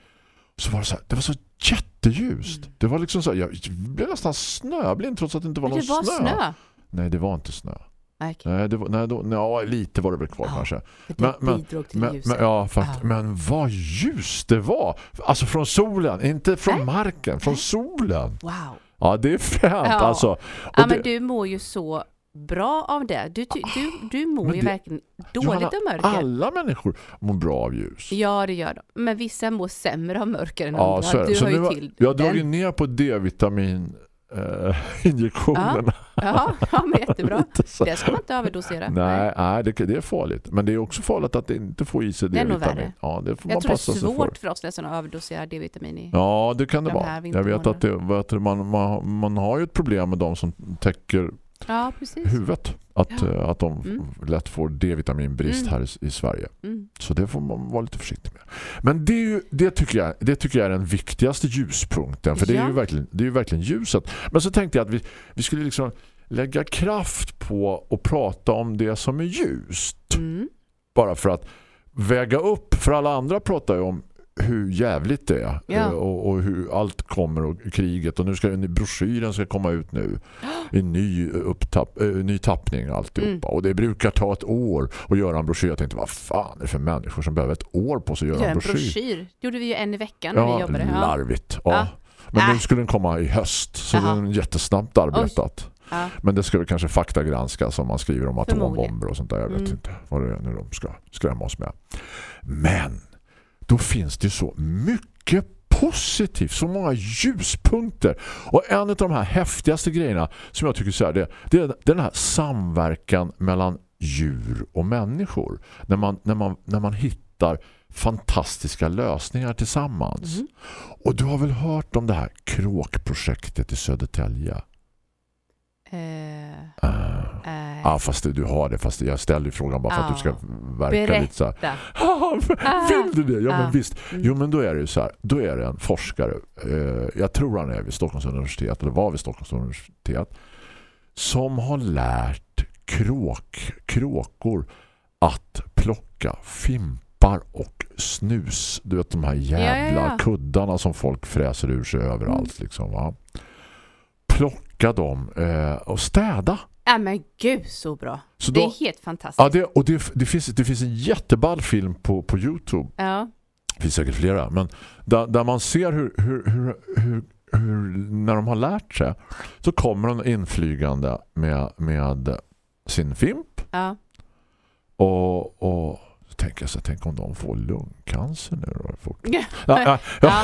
Speaker 2: Så var det så här, det var så jätteljust.
Speaker 5: Mm.
Speaker 2: Det var liksom så här, jag blev nästan snöblind trots att det inte var
Speaker 5: Men
Speaker 2: någon
Speaker 5: det var snö.
Speaker 2: Nej, det var inte snö.
Speaker 5: Okej.
Speaker 2: Nej, det var, nej, då, ja, lite var det väl kvar
Speaker 5: Ja,
Speaker 2: kanske.
Speaker 5: Det
Speaker 2: Men- men- Men, men, ja, fakt,
Speaker 5: Ja.
Speaker 2: men vad ljus det var. Alltså från solen, inte från
Speaker 5: Nej.
Speaker 2: marken, från solen.
Speaker 5: Wow.
Speaker 2: Ja, det är fränt
Speaker 5: Ja.
Speaker 2: alltså. Och
Speaker 5: Ja,
Speaker 2: det,
Speaker 5: men du mår ju så bra av det. Du, du, du mår
Speaker 2: Men
Speaker 5: ju
Speaker 2: det-
Speaker 5: verkligen dåligt
Speaker 2: Johanna,
Speaker 5: av mörker.
Speaker 2: alla människor mår bra av ljus.
Speaker 5: Ja, det gör de. Men vissa mår sämre av mörker än
Speaker 2: Ja,
Speaker 5: andra.
Speaker 2: så det.
Speaker 5: Du
Speaker 2: Så
Speaker 5: har
Speaker 2: nu
Speaker 5: ju till
Speaker 2: Jag dragit
Speaker 5: den.
Speaker 2: ner på D-vitamin eh, injektionerna.
Speaker 5: Ja, ja, men jättebra. Det ska man inte överdosera.
Speaker 2: Nej, nej det, det är farligt. Men det är också farligt att inte få i sig
Speaker 5: Det
Speaker 2: D-vitamin. Ja, det får man
Speaker 5: Jag tror det
Speaker 2: passa
Speaker 5: är
Speaker 2: sig för.
Speaker 5: svårt för oss nästan att överdosera D-vitamin i.
Speaker 2: Ja, det kan det
Speaker 5: de
Speaker 2: vara. Jag vet att, det, vet du, man, man, man har ju ett problem med de som täcker
Speaker 5: Ja,
Speaker 2: huvudet. Att,
Speaker 5: Ja.
Speaker 2: eh, att de
Speaker 5: Mm.
Speaker 2: lätt får D-vitaminbrist
Speaker 5: Mm.
Speaker 2: här i, Sverige.
Speaker 5: Mm.
Speaker 2: Så det får man vara lite försiktig med. Men det, är ju, det, tycker, jag, det tycker jag är den viktigaste ljuspunkten. För det är,
Speaker 5: Ja.
Speaker 2: ju verkligen, det är ju verkligen ljuset. Men så tänkte jag att vi, vi skulle liksom lägga kraft på att prata om det som är ljust.
Speaker 5: Mm.
Speaker 2: Bara för att väga upp. För alla andra pratar ju om hur jävligt det är
Speaker 5: Ja.
Speaker 2: eh, och, och hur allt kommer och kriget och nu ska broschyren ska komma ut nu i ny, upptapp, eh, ny tappning alltihopa och det brukar ta ett år att göra en broschyr jag tänkte vad fan är det för människor som behöver ett år på sig att
Speaker 5: Gör
Speaker 2: göra en
Speaker 5: en
Speaker 2: broschyr,
Speaker 5: broschyr. Det gjorde vi ju en i veckan när vi
Speaker 2: ja,
Speaker 5: jobbade. Ja.
Speaker 2: larvigt ja.
Speaker 5: Ja.
Speaker 2: men nu
Speaker 5: Äh.
Speaker 2: skulle den komma i höst så
Speaker 5: Jaha.
Speaker 2: den är jättesnabbt arbetat
Speaker 5: Ja.
Speaker 2: men det ska vi kanske faktagranskas om man skriver om atombomber och sånt där. Jag vet
Speaker 5: Mm.
Speaker 2: inte vad det är nu de ska skrämma oss med. Men då finns det så mycket positivt, så många ljuspunkter. Och en av de här häftigaste grejerna som jag tycker så här, det, det är den här samverkan mellan djur och människor. När man, när man, när man hittar fantastiska lösningar tillsammans.
Speaker 5: Mhm.
Speaker 2: Och du har väl hört om det här kråkprojektet i Södertälje? Uh.
Speaker 5: eh,
Speaker 2: Ja, fast du, du har det. Fast jag ställer ju frågan bara för att
Speaker 5: Ja.
Speaker 2: du ska verka
Speaker 5: Berätta.
Speaker 2: lite så här. "Ah, Vill du det? Ja, men visst.
Speaker 5: Mm.
Speaker 2: Jo, men då är det ju så här. Då är det en forskare. Eh, jag tror han är vid Stockholms universitet. Eller var vid Stockholms universitet. Som har lärt kråk, kråkor att plocka fimpar och snus. Du vet de här jävla
Speaker 5: Ja, ja, ja.
Speaker 2: kuddarna som folk fräser ur sig överallt.
Speaker 5: Mm.
Speaker 2: Liksom, va? Plocka dem eh, och städa.
Speaker 5: Ja men gud så bra.
Speaker 2: Så
Speaker 5: det
Speaker 2: då-
Speaker 5: är helt fantastiskt.
Speaker 2: Ja, det, och det, det, finns, det finns en jätteball film på, på Youtube.
Speaker 5: Ja.
Speaker 2: Det finns säkert flera. Men där, där man ser hur, hur, hur, hur, hur när de har lärt sig så kommer de inflygande med, med sin fimp.
Speaker 5: Ja.
Speaker 2: Och, och tänker jag så tänk om de får lungcancer nu då fort.
Speaker 5: Ja.
Speaker 2: Ja, ja.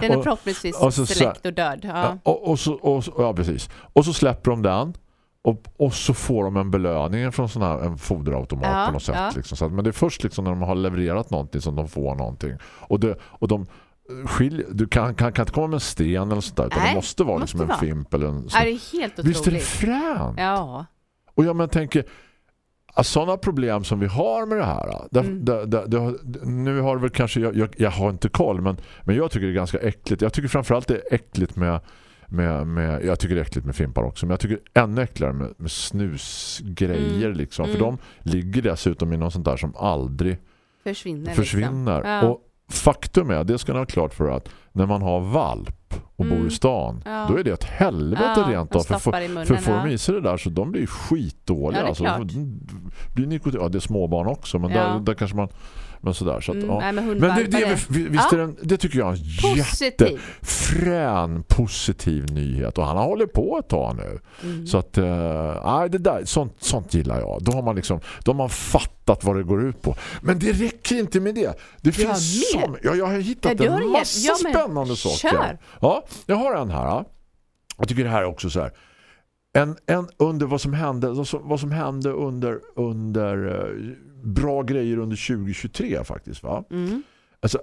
Speaker 5: Den är
Speaker 2: Och-
Speaker 5: förhoppningsvis
Speaker 2: och så-
Speaker 5: släckt och död. Ja.
Speaker 2: Och, och, så, och, så- ja, precis. Och så släpper de den och, och så får de en belöning från sån här, en foderautomat
Speaker 5: Ja,
Speaker 2: på något sätt.
Speaker 5: ja.
Speaker 2: Liksom. Så att, men det är först liksom när de har levererat någonting som de får någonting. Och, det, och de skiljer, du kan, kan, kan inte komma med en sten eller sånt där, utan
Speaker 5: Nej,
Speaker 2: det måste vara
Speaker 5: måste
Speaker 2: liksom en
Speaker 5: vara.
Speaker 2: fimp eller en sån.
Speaker 5: det är helt
Speaker 2: Visst är det
Speaker 5: otroligt.
Speaker 2: fränt?
Speaker 5: Ja.
Speaker 2: Och jag men tänker sådana problem som vi har med det här där,
Speaker 5: Mm.
Speaker 2: där, där, nu har väl kanske jag, jag, jag har inte koll men, men jag tycker det är ganska äckligt jag tycker framförallt det är äckligt med, med, med jag tycker det är äckligt med fimpar också men jag tycker ännu äckligare med, med snusgrejer
Speaker 5: Mm.
Speaker 2: liksom för
Speaker 5: Mm.
Speaker 2: de ligger dessutom i något sånt där som aldrig
Speaker 5: Försvinner.
Speaker 2: försvinner
Speaker 5: Liksom. Ja.
Speaker 2: och faktum är, det ska ni ha klart för att när man har valp och bor
Speaker 5: Mm.
Speaker 2: i stan
Speaker 5: Ja.
Speaker 2: då är det ett helvete
Speaker 5: Ja,
Speaker 2: rent av för, för,
Speaker 5: munnen.
Speaker 2: får de i sig det där så de blir skitdåliga.
Speaker 5: Ja, det är
Speaker 2: alltså, de blir nikotin, ja, det är småbarn också men där, där kanske man men sådär så att,
Speaker 5: Mm,
Speaker 2: ja.
Speaker 5: nej, men
Speaker 2: Men det, det, väl- visst
Speaker 5: Ja.
Speaker 2: är det tycker jag är en
Speaker 5: positiv.
Speaker 2: jättefrän positiv nyhet och han har hållit på ett tag nu.
Speaker 5: Mm.
Speaker 2: Så att nej, det där, sånt, sånt gillar jag. Då har man liksom då har man fattat vad det går ut på. Men det räcker inte med det. Det finns så ja, jag har hittat
Speaker 5: Ja, har
Speaker 2: en massa
Speaker 5: ja, men
Speaker 2: spännande saker.
Speaker 5: kör.
Speaker 2: Ja, jag har en här. ja. Jag tycker det här är också så här. En, en under vad som hände vad som, vad som hände under under eh, bra grejer under 2023 faktiskt va.
Speaker 5: Mm.
Speaker 2: Alltså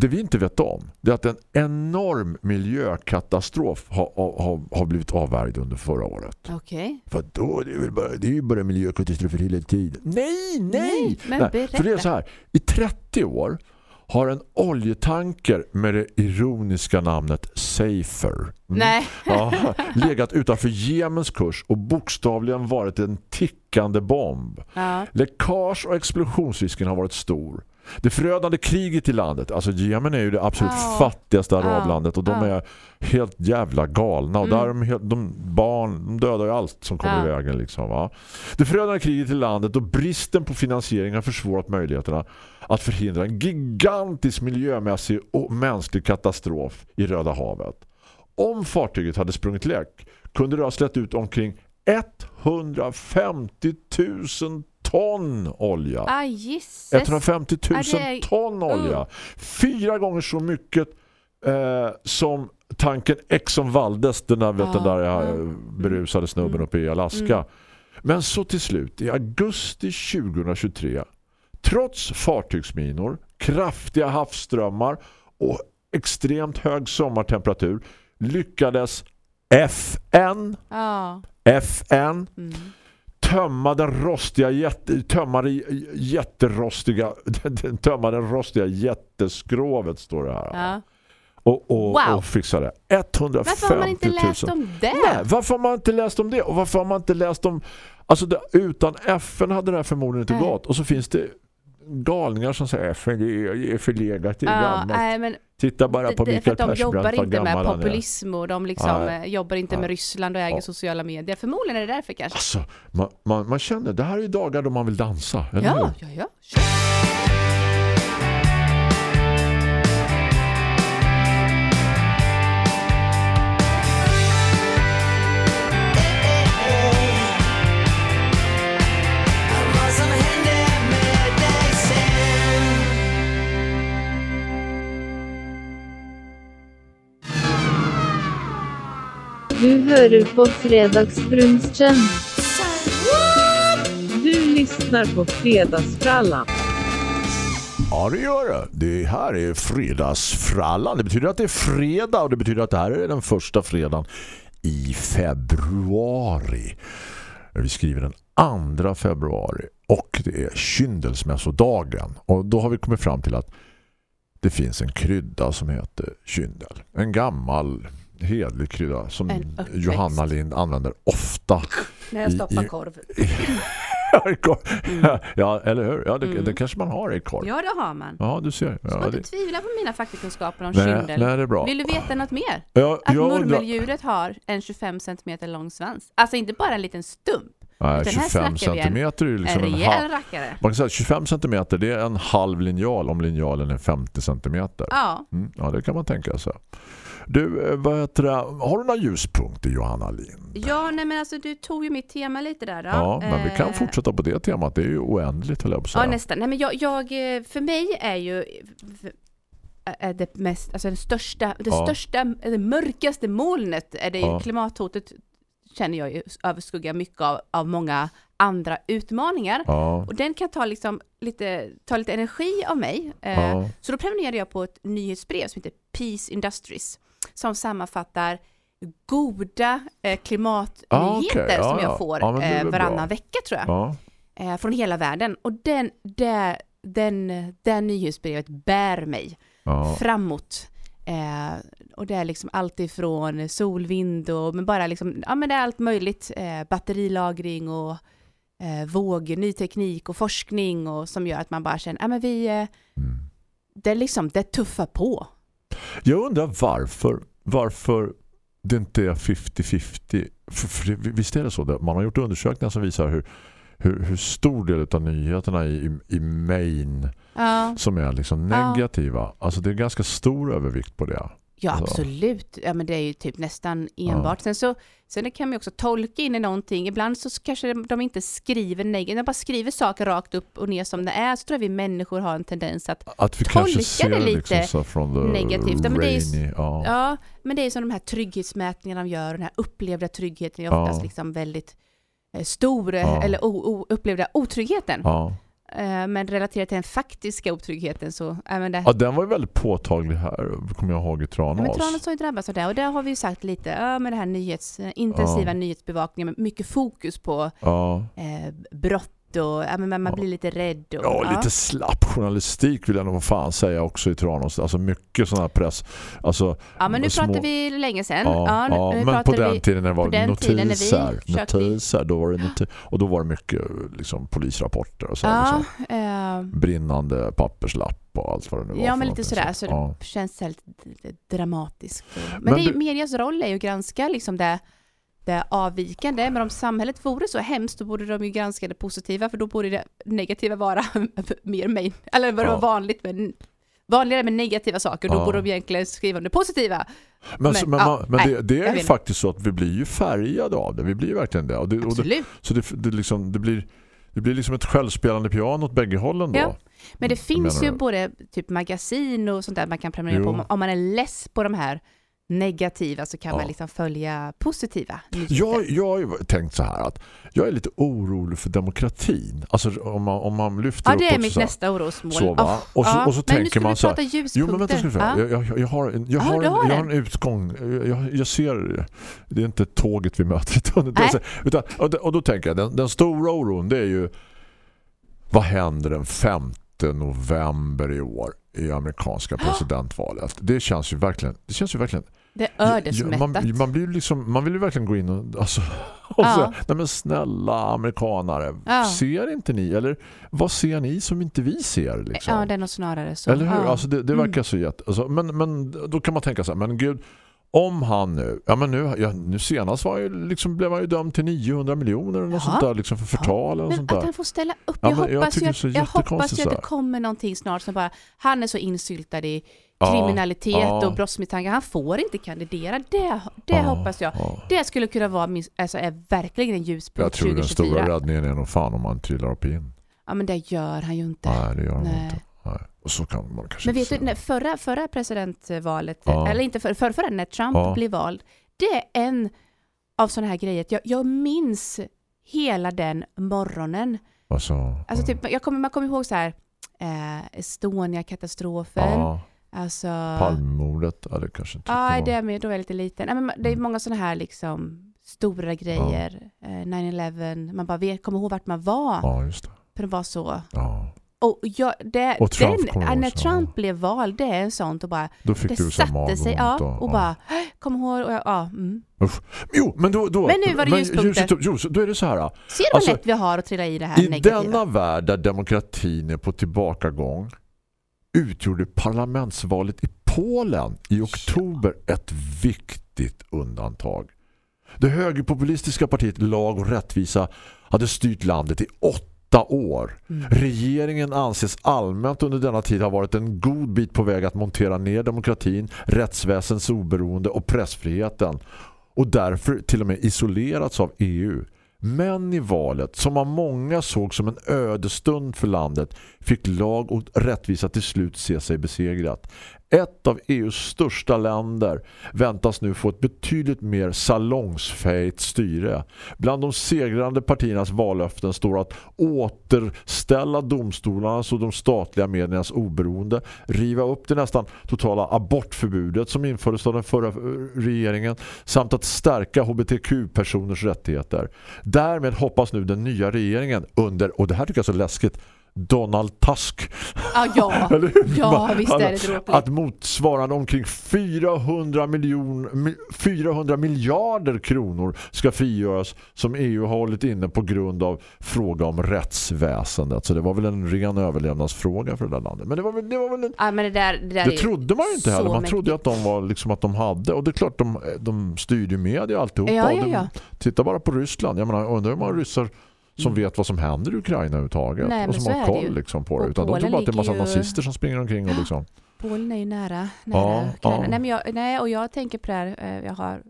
Speaker 2: det vi inte vet om det är att en enorm miljökatastrof har, har, har blivit avvärjd under förra året.
Speaker 5: Okej.
Speaker 2: För då är det, väl bara, det är ju bara miljökatastrofer hela tiden. Nej, nej!
Speaker 5: Nej, men
Speaker 2: nej. För det är så här, i 30 år har en oljetanker med det ironiska namnet Safer mm,
Speaker 5: Nej.
Speaker 2: ja, legat utanför Jemens kurs och bokstavligen varit en tickande bomb.
Speaker 5: Ja.
Speaker 2: Läckage och explosionsrisken har varit stor. Det förödande kriget i landet, alltså Jemen är ju det absolut
Speaker 5: Ja.
Speaker 2: fattigaste arablandet och de
Speaker 5: Ja.
Speaker 2: är helt jävla galna och
Speaker 5: Mm.
Speaker 2: där är de, helt, de barn, de dödar ju allt som kommer
Speaker 5: Ja.
Speaker 2: i vägen liksom va. Det förödande kriget i landet och bristen på finansiering har försvårat möjligheterna att förhindra en gigantisk miljömässig och mänsklig katastrof i Röda havet. Om fartyget hade sprungit läck kunde det ha släppt ut omkring 150 000 ton olja.
Speaker 5: Ah, gisses.
Speaker 2: 150 000
Speaker 5: Ja, det är-
Speaker 2: ton olja. Fyra gånger så mycket eh, som tanken Exxon Valdez, den där, vet, den där eh, berusade snubben
Speaker 5: Mm.
Speaker 2: uppe i Alaska.
Speaker 5: Mm.
Speaker 2: Men så till slut, i augusti 2023, trots fartygsminor, kraftiga havsströmmar och extremt hög sommartemperatur, lyckades FN,
Speaker 5: Ja.
Speaker 2: FN
Speaker 5: Mm.
Speaker 2: Tömma den rostiga jätte, tömma det jätterostiga tömma den rostiga jätteskrovet står det här.
Speaker 5: Ja.
Speaker 2: Och, och,
Speaker 5: Wow.
Speaker 2: och fixa det. 150
Speaker 5: Varför har man inte
Speaker 2: 000.
Speaker 5: läst om det?
Speaker 2: Nej, varför har man inte läst om det? Och varför har man inte läst om alltså det, utan FN hade det här förmodligen inte
Speaker 5: Nej.
Speaker 2: gått. Och så finns det galningar som säger FN det är, förlegat, är
Speaker 5: Ja,
Speaker 2: gammalt.
Speaker 5: nej, men
Speaker 2: Titta bara på
Speaker 5: det
Speaker 2: Mikael
Speaker 5: att de
Speaker 2: Persbrandt
Speaker 5: jobbar inte med populism och de liksom
Speaker 2: Nej.
Speaker 5: eh, jobbar inte med
Speaker 2: Nej.
Speaker 5: Ryssland och äger
Speaker 2: Ja.
Speaker 5: sociala medier. Förmodligen är det därför kanske.
Speaker 2: Alltså, man, man, man känner, det här är dagar då man vill dansa, eller?
Speaker 5: Ja, ja, ja.
Speaker 8: Du hører på Fredagsbrunchen.
Speaker 4: Du lyssnar på Fredagsfrallan.
Speaker 2: Ja, det gör det. Det här är fredagsfrallan. Det betyder att det är fredag och det betyder att det här är den första fredagen i februari. Vi skriver den 2 februari och det är kyndelsmässodagen. Och då har vi kommit fram till att det finns en krydda som heter kyndel. En gammal hedlig krydda som. Johanna Lind använder ofta
Speaker 5: När jag stoppar
Speaker 2: i-
Speaker 5: korv.
Speaker 2: i korv. Ja, eller hur? Ja, det,
Speaker 5: Mm.
Speaker 2: det kanske man har i korv.
Speaker 5: Ja, det har man.
Speaker 2: Ja, du ser.
Speaker 5: Ska
Speaker 2: Ja,
Speaker 5: inte
Speaker 2: det,
Speaker 5: tvivla på mina faktakunskaper om
Speaker 2: nej,
Speaker 5: kyndel.
Speaker 2: nej, det är bra.
Speaker 5: Vill du veta något mer?
Speaker 2: Ja,
Speaker 5: Att murmeldjuret har en 25 cm lång svans. Alltså inte bara en liten stump.
Speaker 2: Nej,
Speaker 5: Utan här
Speaker 2: 25
Speaker 5: snackar vi en-
Speaker 2: centimeter är ju liksom
Speaker 5: en
Speaker 2: en halv...
Speaker 5: rackare.
Speaker 2: Man kan säga att 25 centimeter det är en halv linjal om linjalen är 50 centimeter.
Speaker 5: Ja.
Speaker 2: Mm, ja, det kan man tänka sig. Du, eh, vad heter det? Har du några ljuspunkter, Johanna Lind?
Speaker 5: Ja, nej men alltså du tog ju mitt tema lite där då.
Speaker 2: Ja, men vi kan
Speaker 5: Eh,
Speaker 2: fortsätta på det temat. Det är ju oändligt, höll jag på att säga.
Speaker 5: Ja, nästan. Nej, men jag, jag, eh, för mig är ju är det mest, alltså den största, det
Speaker 2: Ja.
Speaker 5: största, det mörkaste molnet är det ju
Speaker 2: Ja.
Speaker 5: klimathotet känner jag ju överskuggar mycket av, av många andra utmaningar.
Speaker 2: Ja,
Speaker 5: Och den kan ta, liksom lite, ta lite energi av mig.
Speaker 2: Ja,
Speaker 5: Så då prenumererade jag på ett nyhetsbrev som heter Peace Industries som sammanfattar goda eh, klimatnyheter
Speaker 2: Ah, okej. Ja,
Speaker 5: som
Speaker 2: ja.
Speaker 5: jag får
Speaker 2: det är
Speaker 5: eh, varannan
Speaker 2: bra.
Speaker 5: vecka tror jag
Speaker 2: ja.
Speaker 5: eh, från hela världen. Och den, det, den, den nyhetsbrevet bär mig framåt. Eh, och det är liksom allt ifrån sol, vind och men bara liksom, ja men det är allt möjligt. Eh, batterilagring och eh, våg, ny teknik och forskning och som gör att man bara känner, ja men vi, eh,
Speaker 2: Mm.
Speaker 5: det är liksom, det tuffar på.
Speaker 2: Jag undrar varför, varför det inte är 50-50. För, för det, visst är det så? Man har gjort undersökningar som visar hur, hur, hur stor del av nyheterna i, i, Maine
Speaker 5: Ja,
Speaker 2: som är liksom
Speaker 5: Ja.
Speaker 2: negativa. Alltså det är ganska stor övervikt på det.
Speaker 5: Ja
Speaker 2: Ja.
Speaker 5: absolut. Ja men det är ju typ nästan enbart. Sen så, sen kan man ju också tolka in i någonting. Ibland så kanske de inte skriver negativt, de bara skriver saker rakt upp och ner som det är. Så tror jag vi människor har en tendens att
Speaker 2: Att
Speaker 5: Tolka det lite
Speaker 2: liksom
Speaker 5: negativt. Ja, men det är ju-.
Speaker 2: Ja.
Speaker 5: Ja, men det är som de här trygghetsmätningarna de gör, den här upplevda tryggheten är
Speaker 2: Ja.
Speaker 5: oftast liksom väldigt eh, stor,
Speaker 2: Ja.
Speaker 5: eller o, o, upplevda otryggheten.
Speaker 2: Ja.
Speaker 5: Eh, men relaterat till den faktiska otryggheten så, äh, det,
Speaker 2: ja, den var ju väldigt påtaglig här, kommer jag ihåg i
Speaker 5: Ja,
Speaker 2: Tranås.
Speaker 5: men Tranås har ju drabbats av det och där har vi ju sagt lite, ja, med det här nyhets, intensiva
Speaker 2: Ja.
Speaker 5: nyhetsbevakningen med mycket fokus på
Speaker 2: Ja.
Speaker 5: eh, brott och ja, men man, blir lite rädd. Och,
Speaker 2: Ja, lite slapp journalistik vill jag nog fan säga också i Tranås. Alltså mycket sån här press. Alltså,
Speaker 5: ja, men nu
Speaker 2: små-
Speaker 5: pratar vi länge sedan.
Speaker 2: Ja, ja, men på den
Speaker 5: vi,
Speaker 2: tiden när det var
Speaker 5: när vi
Speaker 2: notiser, notiser då var det noti- och då var det mycket liksom, polisrapporter och så
Speaker 5: Ja,
Speaker 2: liksom,
Speaker 5: eh,
Speaker 2: brinnande papperslapp och allt vad det nu var.
Speaker 5: Ja, men lite sådär, så
Speaker 2: ja.
Speaker 5: det känns lite dramatiskt. Men,
Speaker 2: Men
Speaker 5: det är, ju- medias roll är ju att granska liksom det avvikande, men om samhället vore så hemskt då borde de ju granska det positiva, för då borde det negativa vara mer main, eller vara
Speaker 2: Ja.
Speaker 5: vanligt med vanligare med negativa saker, då
Speaker 2: Ja.
Speaker 5: borde de egentligen skriva om det positiva.
Speaker 2: Men,
Speaker 5: Men,
Speaker 2: men,
Speaker 5: ja,
Speaker 2: men
Speaker 5: nej,
Speaker 2: det, det är ju faktiskt så att vi blir ju färgade av det. Vi blir ju verkligen det. Och det, och det
Speaker 5: Absolut.
Speaker 2: så det, det, liksom, det, blir, det blir liksom ett självspelande piano åt bägge hållen då.
Speaker 5: Ja. Men det finns
Speaker 2: Menar
Speaker 5: ju både typ magasin och sånt där man kan prenumerera
Speaker 2: Jo.
Speaker 5: på. Om man är less på de här negativa så kan
Speaker 2: Ja.
Speaker 5: man liksom följa positiva nyheter.
Speaker 2: Jag, jag har ju tänkt så här att jag är lite orolig för demokratin. Alltså om man, om man lyfter
Speaker 5: Ja, det
Speaker 2: upp
Speaker 5: är
Speaker 2: också
Speaker 5: mitt
Speaker 2: så
Speaker 5: nästa orosmål.
Speaker 2: Så?
Speaker 5: Oh,
Speaker 2: Och så-
Speaker 5: ja.
Speaker 2: och så tänker man så här- Jo men vänta ska.
Speaker 5: Ja.
Speaker 2: Jag, jag, jag har en, jag
Speaker 5: Ja,
Speaker 2: har en,
Speaker 5: har
Speaker 2: jag har
Speaker 5: det.
Speaker 2: en utgång. Jag, jag ser det är inte tåget vi möter i tunneln. Alltså, Utan, och, då- och då tänker jag den, den stora oron det är ju vad händer den 5 november i år i amerikanska presidentvalet. Det känns ju verkligen det känns ju verkligen
Speaker 5: Det är
Speaker 2: Ja,
Speaker 5: ödesmättat.
Speaker 2: man, man, blir liksom, man vill ju verkligen gå in och, alltså, och
Speaker 5: Ja.
Speaker 2: säga, nej men snälla amerikanare,
Speaker 5: Ja.
Speaker 2: ser inte ni? Eller vad ser ni som inte vi ser? Liksom?
Speaker 5: Ja, det är nog snarare så.
Speaker 2: Eller hur?
Speaker 5: Ja.
Speaker 2: Alltså det, det verkar
Speaker 5: Mm.
Speaker 2: så jätte... Alltså, men, men då kan man tänka så här, men gud, om han nu, ja men nu, ja, nu senast var ju, liksom, blev han ju dömd till 900 miljoner eller något sånt där, liksom för förtal eller
Speaker 5: Men
Speaker 2: sånt
Speaker 5: att
Speaker 2: där.
Speaker 5: han får ställa upp.
Speaker 2: Ja,
Speaker 5: jag,
Speaker 2: jag
Speaker 5: hoppas
Speaker 2: så
Speaker 5: att, jag hoppas ju att det kommer någonting snart som bara, han är så insyltad i
Speaker 2: Ja,
Speaker 5: kriminalitet
Speaker 2: ja.
Speaker 5: och brottsmisstankar. Han får inte kandidera. Det, det
Speaker 2: Ja,
Speaker 5: hoppas jag.
Speaker 2: ja.
Speaker 5: Det skulle kunna vara min, alltså är verkligen en ljuspunkt
Speaker 2: Jag tror den
Speaker 5: 2024.
Speaker 2: stora räddningen är nog fan om man trillar upp in.
Speaker 5: Ja men det gör han ju inte.
Speaker 2: Nej, det gör han
Speaker 5: Nej.
Speaker 2: inte. Nej. Och så kan man kanske
Speaker 5: Men vet du, förra, förra presidentvalet, eller inte för, för, förra, när Trump blev vald, det är en av sådana här grejer. Jag, jag minns hela den morgonen.
Speaker 2: Alltså,
Speaker 5: Alltså typ, jag kommer, man kommer ihåg så här, eh, Estonia-katastrofen.
Speaker 2: Ja,
Speaker 5: Alltså,
Speaker 2: Palmemordet, ja, det kanske inte
Speaker 5: Ja, det är med, då är jag lite liten. Nej, men det är
Speaker 2: Mm.
Speaker 5: många sådana här liksom stora grejer. Eh, 9-11, man bara vet, kommer ihåg vart man var.
Speaker 2: Ja, just det.
Speaker 5: För det var så.
Speaker 2: Ja.
Speaker 5: Och, jag, det,
Speaker 2: Och Trump
Speaker 5: den, ja, när Trump
Speaker 2: ja.
Speaker 5: blev vald, det är en sånt och bara,
Speaker 2: Då fick
Speaker 5: det
Speaker 2: du
Speaker 5: satte sig, ja, och bara, kom ihåg, och jag, ja, mm.
Speaker 2: Jo, men då, då
Speaker 5: Men nu var det ljuspunkter.
Speaker 2: ljuset- så då är det så här.
Speaker 5: Ser du
Speaker 2: Alltså,
Speaker 5: lätt vi har att trilla i det här
Speaker 2: I
Speaker 5: negativa?
Speaker 2: denna värld där demokratin är på tillbakagång utgjorde parlamentsvalet i Polen i oktober ett viktigt undantag. Det högerpopulistiska partiet Lag och rättvisa hade styrt landet i åtta år. Regeringen anses allmänt under denna tid ha varit en god bit på väg att montera ner demokratin, rättsväsens oberoende och pressfriheten och därför till och med isolerats av EU. Men i valet, som av många såg som en ödestund för landet, fick lag och rättvisa till slut se sig besegrat. Ett av EUs största länder väntas nu få ett betydligt mer salongsfähigt styre. Bland de segrande partiernas vallöften står att återställa domstolarnas och de statliga mediernas oberoende, riva upp det nästan totala abortförbudet som infördes av den förra eh, regeringen samt att stärka hbtq-personers rättigheter. Därmed hoppas nu den nya regeringen under, och det här tycker jag är så läskigt, Donald Tusk
Speaker 5: Ja, ja. ja visst är det
Speaker 2: att,
Speaker 5: dråpligt.
Speaker 2: att motsvarande omkring 400, miljon, mi- 400 miljarder kronor ska frigöras som EU har hållit inne på grund av fråga om rättsväsendet. Så det var väl en ren överlevnadsfråga för det där landet. Men det var väl, det var väl en,
Speaker 5: Ja, men det där, det där
Speaker 2: det trodde man ju inte heller. Man
Speaker 5: mäktigt.
Speaker 2: trodde att de var liksom att de hade och det är klart de, de styrde ju media alltihopa.
Speaker 5: Ja, ja,
Speaker 2: Och de-
Speaker 5: ja.
Speaker 2: Titta bara på Ryssland. Jag menar, undrar hur många ryssar som vet vad som händer i Ukraina överhuvudtaget
Speaker 5: Mm. Nej,
Speaker 2: och som har koll liksom på det. Utan de tror bara att det är en massa
Speaker 5: ju-
Speaker 2: nazister som springer omkring och liksom
Speaker 5: Polen är ju nära, nära
Speaker 2: Ja,
Speaker 5: Ukraina.
Speaker 2: ja.
Speaker 5: Nej, men jag, nej, och jag tänker på det här, eh, jag har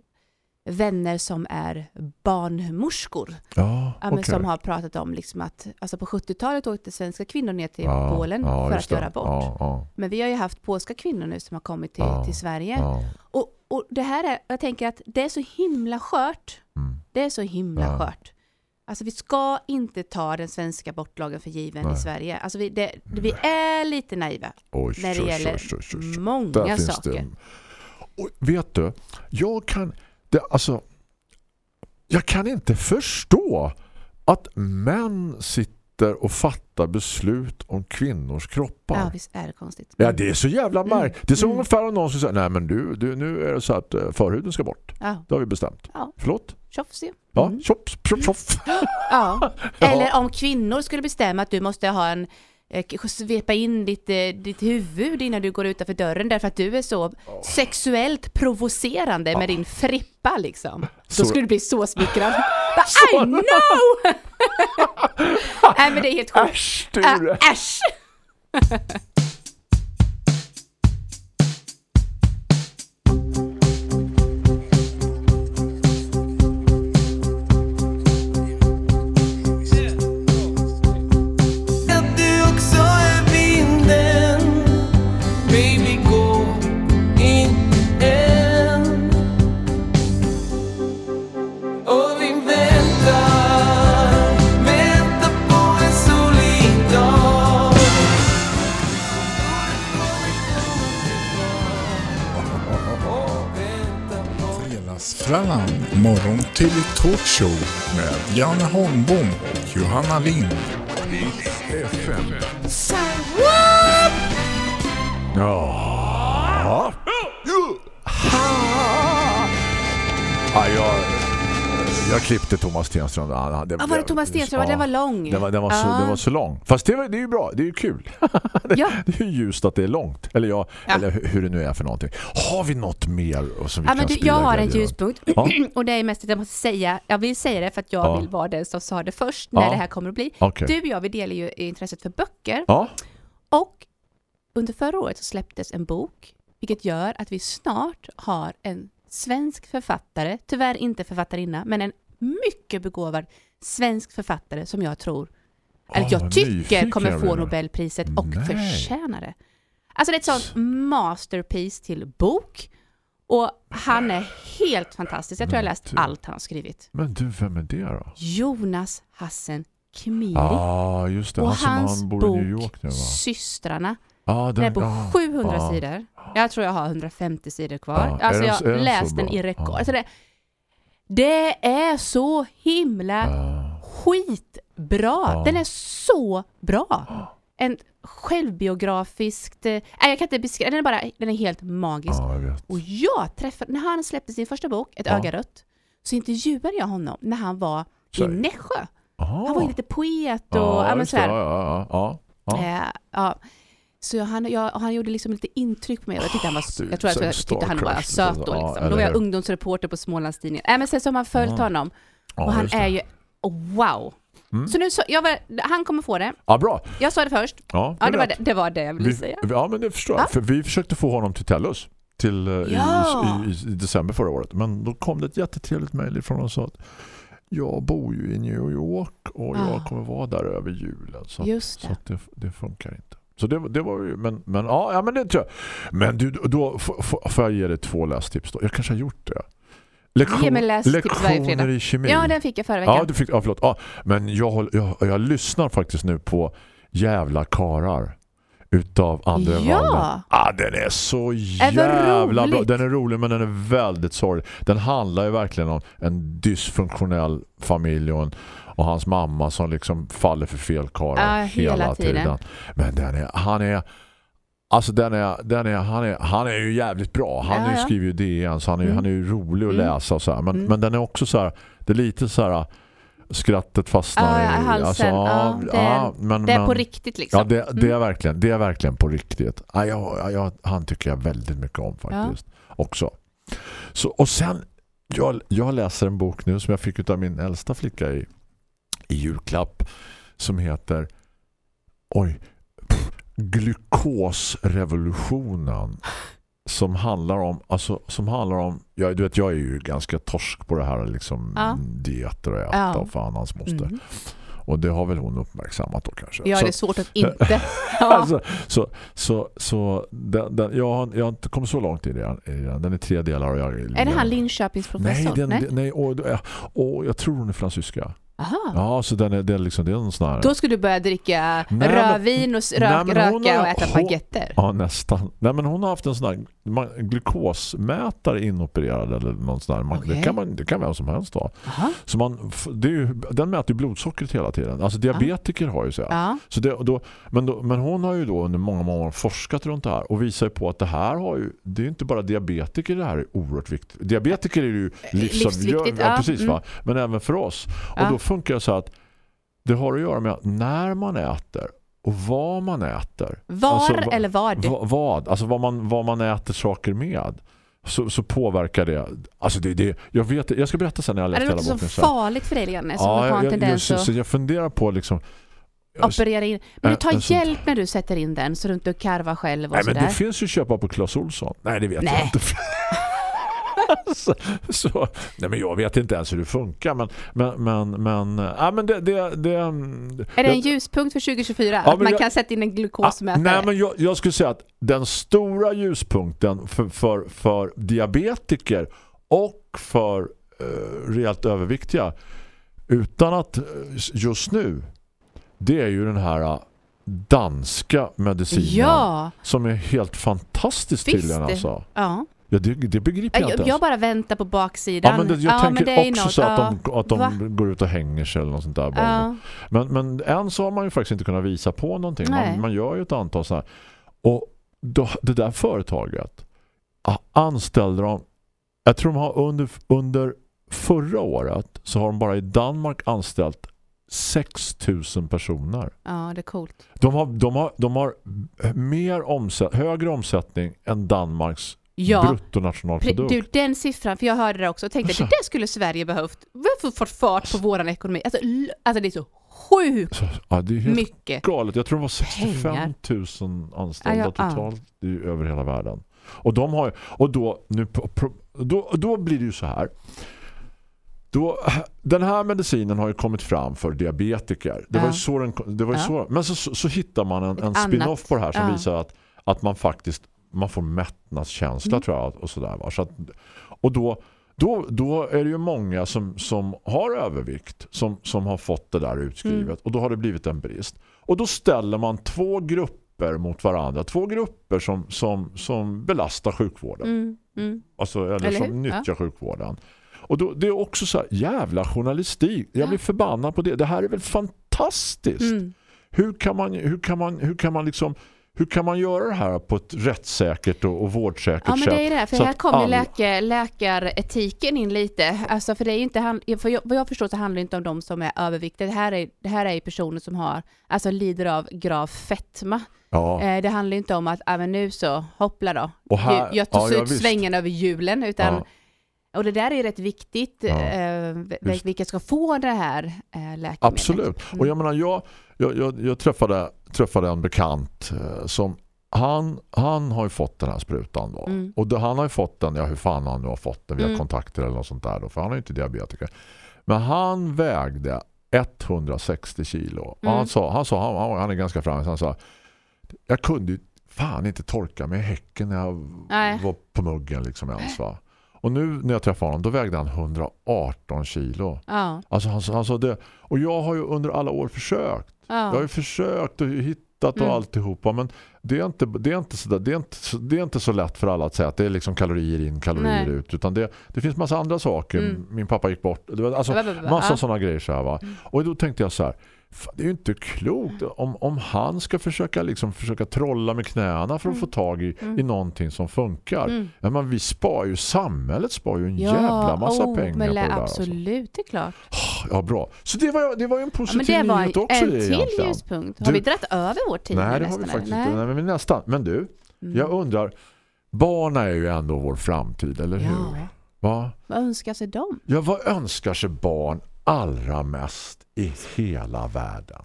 Speaker 5: vänner som är barnmorskor.
Speaker 2: Ja, okej.
Speaker 5: Som har pratat om liksom att alltså på 70-talet åkte svenska kvinnor ner till
Speaker 2: Ja,
Speaker 5: Polen för att
Speaker 2: det.
Speaker 5: göra abort. Men vi har ju haft polska kvinnor nu som har kommit till, till Sverige. Och, och det här är, jag tänker att det är så himla skört.
Speaker 2: Mm.
Speaker 5: Det är så himla skört. Alltså vi ska inte ta den svenska abortlagen för given
Speaker 2: Nej.
Speaker 5: i Sverige. Alltså vi, det, vi är lite naiva
Speaker 2: Oj,
Speaker 5: när det
Speaker 2: oj,
Speaker 5: gäller
Speaker 2: oj. Där
Speaker 5: många
Speaker 2: finns
Speaker 5: saker.
Speaker 2: Och vet du, jag kan det, alltså jag kan inte förstå att män sitter och fattar beslut om kvinnors kroppar.
Speaker 5: Ja, visst är det konstigt.
Speaker 2: Ja, det är så jävla
Speaker 5: Mm.
Speaker 2: märkligt. Det är som
Speaker 5: Mm.
Speaker 2: ungefär om någon som säger, nej men du, du, nu är det så att eh, förhuden ska bort.
Speaker 5: Ja,
Speaker 2: Det har vi bestämt.
Speaker 5: Ja.
Speaker 2: Förlåt?
Speaker 5: tjofs ju.
Speaker 2: Ja,
Speaker 5: Mm.
Speaker 2: tjoff, tjoff, tjoff.
Speaker 5: Ja. Eller om kvinnor skulle bestämma att du måste ha en eh, svepa in ditt, eh, ditt huvud innan du går utanför dörren därför att du är så sexuellt provocerande med din frippa liksom. Då skulle du bli så smickrad. I know! Nej men det är helt sjukt.
Speaker 2: Äsch,
Speaker 5: Äsch!
Speaker 1: Talkshow med Janne Holmbom och Johanna Lind. FM.
Speaker 2: Ja. Jag klippte Thomas Stenström. Det-
Speaker 5: Ja, var det Thomas Stenström? Den var lång.
Speaker 2: Den var, den var, så,
Speaker 5: Ja.
Speaker 2: den var så lång. Fast det, det är ju bra, det är ju kul.
Speaker 5: Ja.
Speaker 2: Det är ju just att det är långt. Eller, ja,
Speaker 5: Ja.
Speaker 2: eller hur- det nu är för någonting. Har vi något mer som vi
Speaker 5: Ja,
Speaker 2: kan
Speaker 5: men du, jag har en ljuspunkt
Speaker 2: Ja.
Speaker 5: och det är mest att jag måste säga, jag vill säga det för att jag
Speaker 2: Ja.
Speaker 5: vill vara den som sa det först när
Speaker 2: Ja.
Speaker 5: det här kommer att bli.
Speaker 2: Okej.
Speaker 5: Du och jag, vi delar ju intresset för böcker
Speaker 2: Ja,
Speaker 5: och under förra året så släpptes en bok vilket gör att vi snart har en svensk författare, tyvärr inte författarinna, men en mycket begåvad svensk författare som jag tror, eller
Speaker 2: Ah,
Speaker 5: jag
Speaker 2: vad
Speaker 5: tycker kommer
Speaker 2: jag
Speaker 5: få. Nobelpriset och
Speaker 2: Nej.
Speaker 5: förtjänar det. Alltså det är ett sånt masterpiece till bok och han är helt fantastisk. Jag tror jag har läst
Speaker 2: du.
Speaker 5: allt han har skrivit.
Speaker 2: men du, vem är det då?
Speaker 5: Jonas Hassen Khemiri.
Speaker 2: Ja, ah, just det.
Speaker 5: och
Speaker 2: Han
Speaker 5: hans
Speaker 2: han bor
Speaker 5: bok
Speaker 2: i New York nu va?
Speaker 5: Systrarna
Speaker 2: Ja,
Speaker 5: den är på
Speaker 2: ja,
Speaker 5: 700
Speaker 2: ja.
Speaker 5: sidor. Jag tror jag har 150 sidor kvar.
Speaker 2: Är
Speaker 5: alltså jag har
Speaker 2: den
Speaker 5: läst den i rekord.
Speaker 2: Ja.
Speaker 5: Alltså det, det är så himla
Speaker 2: Ja.
Speaker 5: skitbra.
Speaker 2: Ja.
Speaker 5: Den är så bra. En självbiografiskt... eh, Nej, jag kan inte beskriva. Den är bara, den är helt magisk.
Speaker 2: Ja, jag.
Speaker 5: Och jag träffade, när han släppte sin första bok, Ett öga rött, så intervjuade jag honom när han var
Speaker 2: Så-
Speaker 5: i Nässjö.
Speaker 2: Ah.
Speaker 5: Han var ju lite poet och
Speaker 2: ja,
Speaker 5: men
Speaker 2: det.
Speaker 5: sådär.
Speaker 2: ja, ja, ja, ja.
Speaker 5: Ja. Så han, jag, han gjorde liksom lite intryck på mig. Jag tyckte han var,
Speaker 2: Du,
Speaker 5: jag tror att jag tyckte han var söt då.
Speaker 2: ja,
Speaker 5: Liksom.
Speaker 2: eller
Speaker 5: Då var jag ungdomsreporter på Smålandstidningen. Äh, men sen så har man följt
Speaker 2: Ja.
Speaker 5: honom.
Speaker 2: Ja,
Speaker 5: och han
Speaker 2: det.
Speaker 5: är ju, oh, wow.
Speaker 2: Mm.
Speaker 5: Så nu så, var, han kommer få det.
Speaker 2: Ja, bra.
Speaker 5: Jag sa det först.
Speaker 2: Ja,
Speaker 5: Ja, det var det, det, var det jag ville
Speaker 2: vi,
Speaker 5: säga.
Speaker 2: Ja, men det förstår jag.
Speaker 5: Ja.
Speaker 2: För vi försökte få honom till Tellus till, eh, i,
Speaker 5: Ja.
Speaker 2: i, i, i december förra året. Men då kom det ett jättetrevligt mejl från honom och sa att jag bor ju i New York och jag
Speaker 5: Ah.
Speaker 2: kommer vara där över julen. Så, att- så
Speaker 5: det.
Speaker 2: att det, det funkar inte. Så det, det var ju, men, men, ja, ja, men det tror jag. Men du, då får jag ge dig två lästips då. Jag kanske har gjort det. Lektion, lektioner i kemi.
Speaker 5: Ja, den fick jag förra veckan.
Speaker 2: Ja, du fick, ja, förlåt. Ja, men jag, jag, jag lyssnar faktiskt nu på Jävla karar utav André
Speaker 5: Ja.
Speaker 2: Wallner. Ah, den är så
Speaker 5: vad
Speaker 2: jävla bra. Den är rolig men den är väldigt sorglig. Den handlar ju verkligen om en dysfunktionell familj och, en, och hans mamma som liksom faller för fel karar
Speaker 5: Ja, hela tiden.
Speaker 2: Men den är, han är Alltså den är, den är, han, är, han är ju jävligt bra. Han
Speaker 5: Ja, ja.
Speaker 2: skriver ju DN så han är,
Speaker 5: Mm.
Speaker 2: han är ju rolig att
Speaker 5: Mm.
Speaker 2: läsa och så här. Men,
Speaker 5: Mm.
Speaker 2: men den är också så här, det är lite så här skrattet fastnar
Speaker 5: Ja, i halsen. Ja, det är-
Speaker 2: men,
Speaker 5: det är
Speaker 2: men,
Speaker 5: på riktigt liksom.
Speaker 2: Ja, det, det, är
Speaker 5: Mm.
Speaker 2: verkligen, det är verkligen på riktigt. Ja, jag, jag, han tycker jag väldigt mycket om faktiskt. Också. Så, och sen, jag, jag läser en bok nu som jag fick av min äldsta flicka i, i julklapp som heter oj, pff, glukosrevolutionen som handlar om alltså, som handlar om jag, du vet, jag är ju ganska torsk på det här liksom
Speaker 5: Ja.
Speaker 2: dieter och äta
Speaker 5: Ja.
Speaker 2: och fan hans moster.
Speaker 5: Mm.
Speaker 2: Och det har väl hon uppmärksammat då kanske.
Speaker 5: Ja,
Speaker 2: Så-
Speaker 5: det är svårt att inte.
Speaker 2: Alltså, så så, så den, den, jag, har, jag har inte kommit så långt i den. Den. är tre delar. Och jag,
Speaker 5: Är det han Linköpings
Speaker 2: Nej, den, nej? nej då- åh, jag tror hon är fransyska.
Speaker 5: Aha.
Speaker 2: Ja, så den är, det är liksom, det är en sån här...
Speaker 5: Då skulle du börja dricka
Speaker 2: Nej,
Speaker 5: rödvin och
Speaker 2: Nej,
Speaker 5: rök,
Speaker 2: hon
Speaker 5: röka
Speaker 2: har-
Speaker 5: och äta
Speaker 2: hon-
Speaker 5: baguetter.
Speaker 2: Ja, nästan. Nej, men hon har haft en sån här glukosmätare inopererad eller någon sån där. Man, det,
Speaker 5: Okej.
Speaker 2: kan man, det kan vem som helst ha.
Speaker 5: Aha.
Speaker 2: Så man, det ju, den mäter ju blodsockret hela tiden. Alltså diabetiker har ju så här. Så det, då, men, då, men hon har ju då under många, många år forskat runt det här och visar ju på att det här har ju, det är inte bara diabetiker det här är oerhört viktigt. Diabetiker är ju livsavgörande, ja, precis
Speaker 5: Mm.
Speaker 2: va? Men även för oss. Och då funkar det så att det har att göra med att när man äter och vad man äter.
Speaker 5: Var
Speaker 2: Alltså,
Speaker 5: eller vad?
Speaker 2: Va, vad? Alltså vad man, vad man äter saker med. Så, så påverkar det. Alltså det, det, jag vet Jag ska berätta sen när jag har
Speaker 5: Ja, det
Speaker 2: läst
Speaker 5: låter
Speaker 2: hela
Speaker 5: så
Speaker 2: boken.
Speaker 5: farligt för dig, Janne, som
Speaker 2: Ja,
Speaker 5: har en
Speaker 2: jag, jag, jag, så jag funderar på liksom jag-
Speaker 5: operera in. Men du tar
Speaker 2: sån-
Speaker 5: hjälp när du sätter in den så du inte karvar själv och
Speaker 2: Nej men
Speaker 5: sådär.
Speaker 2: det finns ju att köpa på Clas Olsson. Nej det vet jag
Speaker 5: Nej.
Speaker 2: inte. så, så, nej men jag vet inte ens hur det funkar men men men men ja men det det det
Speaker 5: Är det en ljuspunkt för 2024?
Speaker 2: Ja,
Speaker 5: att man
Speaker 2: jag-
Speaker 5: kan sätta in en glukosmätare?
Speaker 2: Nej men jag, jag skulle säga att den stora ljuspunkten för, för, för diabetiker och för eh, rejält överviktiga utan att eh, just nu det är ju den här eh, danska medicinen
Speaker 5: Ja,
Speaker 2: som är helt fantastiskt
Speaker 5: Visst
Speaker 2: tydligen alltså.
Speaker 5: ja.
Speaker 2: Ja, det, det begriper jag,
Speaker 5: Jag,
Speaker 2: inte
Speaker 5: jag
Speaker 2: ens.
Speaker 5: bara väntar på baksidan.
Speaker 2: Ja, men det, jag
Speaker 5: ja,
Speaker 2: tänker
Speaker 5: det
Speaker 2: också
Speaker 5: något,
Speaker 2: så att de, att
Speaker 5: Va?
Speaker 2: de går ut och hänger sig eller något sånt där.
Speaker 5: Ja.
Speaker 2: Men, men än så har man ju faktiskt inte kunnat visa på någonting. Man, man gör ju ett antal så här. Och då, det där företaget anställde de jag tror de har under, under förra året så har de bara i Danmark anställt 6 000 personer.
Speaker 5: ja, det är coolt.
Speaker 2: De har, de har, de har mer omsätt, högre omsättning än Danmarks
Speaker 5: Ja,
Speaker 2: bruttonationalprodukt.
Speaker 5: du, den siffran, för jag hörde det också och tänkte
Speaker 2: Alltså.
Speaker 5: att det skulle Sverige behövt. Har fått fart på våran ekonomi. Alltså, alltså det är så sjukt
Speaker 2: ja, det är helt
Speaker 5: mycket.
Speaker 2: galet. Jag tror det var 65
Speaker 5: Pengar.
Speaker 2: 000 anställda
Speaker 5: Ja, ja,
Speaker 2: totalt i, över hela världen. Och de har och då nu då, då blir det ju så här. Då, den här medicinen har ju kommit fram för diabetiker. Det var ju så den, det var ju så, men så, så, så hittar man en, en spin-off på det här som visar att, att man faktiskt man får mättnadskänsla
Speaker 5: Mm.
Speaker 2: tror jag och sådär va. Så att, och då då, då är det ju många som, som har övervikt som, som har fått det där utskrivet
Speaker 5: Mm.
Speaker 2: och då har det blivit en brist. Och då ställer man två grupper mot varandra. Två grupper som, som, som belastar sjukvården.
Speaker 5: Mm, mm.
Speaker 2: Alltså, eller,
Speaker 5: Eller
Speaker 2: som
Speaker 5: hur?
Speaker 2: nyttjar sjukvården. Och då, det är också så här, jävla journalistik. Jag blir förbannad på det. Det här är väl fantastiskt.
Speaker 5: Mm.
Speaker 2: Hur kan man hur kan man hur kan man liksom hur kan man göra det här på ett rättssäkert och, och vårdsäkert
Speaker 5: Ja men
Speaker 2: sätt?
Speaker 5: det är det, för
Speaker 2: så
Speaker 5: här kommer
Speaker 2: alla-
Speaker 5: läke, läkaretiken in lite. Alltså för det är inte, han- för jag, vad jag förstår så handlar det inte om de som är överviktiga. Det här är, det här är personer som har, alltså lider av grav fetma.
Speaker 2: Ja.
Speaker 5: Eh, det handlar inte om att, även nu så, hoppla då.
Speaker 2: Och här-
Speaker 5: Ju- jag tog
Speaker 2: ja,
Speaker 5: ut svängen över julen, utan
Speaker 2: Ja.
Speaker 5: Och det där är rätt viktigt,
Speaker 2: Ja,
Speaker 5: eh, vilka ska få det här eh, läkemedlet.
Speaker 2: Absolut.
Speaker 5: Mm.
Speaker 2: Och jag menar, jag, jag, jag, jag träffade, träffade en bekant eh, som han, han har ju fått den här sprutan då.
Speaker 5: Mm.
Speaker 2: Och det, han har ju fått den, ja hur fan han nu har fått den via
Speaker 5: Mm.
Speaker 2: kontakter eller något sånt där då, för han är ju inte diabetiker. Men han vägde 160 kilo.
Speaker 5: Mm.
Speaker 2: han sa, han, sa han, han, är ganska framme, han sa jag kunde ju fan inte torka mig i häcken när jag
Speaker 5: Nej.
Speaker 2: var på muggen liksom ens va. Och nu när jag träffade honom, då vägde han 118 kilo.
Speaker 5: Ja,
Speaker 2: Alltså han, han sa det. Och jag har ju under alla år försökt. Jag har
Speaker 5: ja.
Speaker 2: ju försökt och hittat och
Speaker 5: Mm.
Speaker 2: alltihopa. Men det är, inte, det, är inte så där, det, är inte, så- det är inte så lätt för alla att säga att det är liksom kalorier in, kalorier
Speaker 5: Nej.
Speaker 2: ut. Utan det, det finns massa andra saker.
Speaker 5: Mm.
Speaker 2: Min pappa gick bort. Det var, alltså, massa
Speaker 5: Ja.
Speaker 2: sådana grejer så här va. Och då tänkte jag så här. "Fan, Det är ju inte klokt om, om han ska försöka, liksom, försöka trolla med knäna för att få tag i, i någonting som funkar.
Speaker 5: Mm.
Speaker 2: Ja, men vi spar ju, samhället spar ju en
Speaker 5: Ja,
Speaker 2: jävla massa
Speaker 5: oh,
Speaker 2: pengar
Speaker 5: men
Speaker 2: på det där. Alltså.
Speaker 5: Absolut, det är klart.
Speaker 2: Ja, bra. Så det var, det var ju en
Speaker 5: Ja, men
Speaker 2: positiv
Speaker 5: det var
Speaker 2: nyhet också
Speaker 5: en till
Speaker 2: egentligen.
Speaker 5: ljuspunkt. Har
Speaker 2: Du-
Speaker 5: vi dratt över vår tid
Speaker 2: Nej, det har vi faktiskt
Speaker 5: eller?
Speaker 2: inte. Nej, men nästan. Men du,
Speaker 5: Mm.
Speaker 2: jag undrar, barn är ju ändå vår framtid, eller hur?
Speaker 5: Ja,
Speaker 2: Va?
Speaker 5: vad önskar sig de?
Speaker 2: Ja, vad önskar sig barn allra mest i hela världen?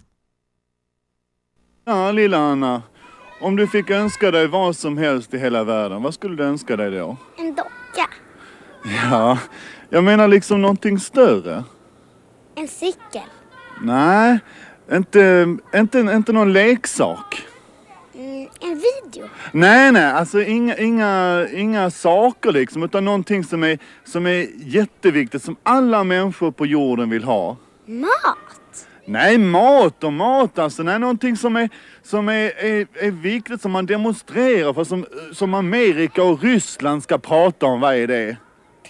Speaker 9: Ja, lilla Anna. Om du fick önska dig vad som helst i hela världen, vad skulle du önska dig då?
Speaker 10: En docka.
Speaker 9: Ja, jag menar liksom någonting större.
Speaker 10: En cykel.
Speaker 9: Nej, inte, inte, inte någon leksak.
Speaker 10: Mm, en video.
Speaker 9: Nej, nej, alltså inga, inga, inga saker liksom, utan någonting som är, som är jätteviktigt, som alla människor på jorden vill ha.
Speaker 10: Mat.
Speaker 9: Nej, mat och mat alltså. Nej, någonting som är, som är, är, är viktigt, som man demonstrerar för, som, som Amerika och Ryssland ska prata om. Vad är det?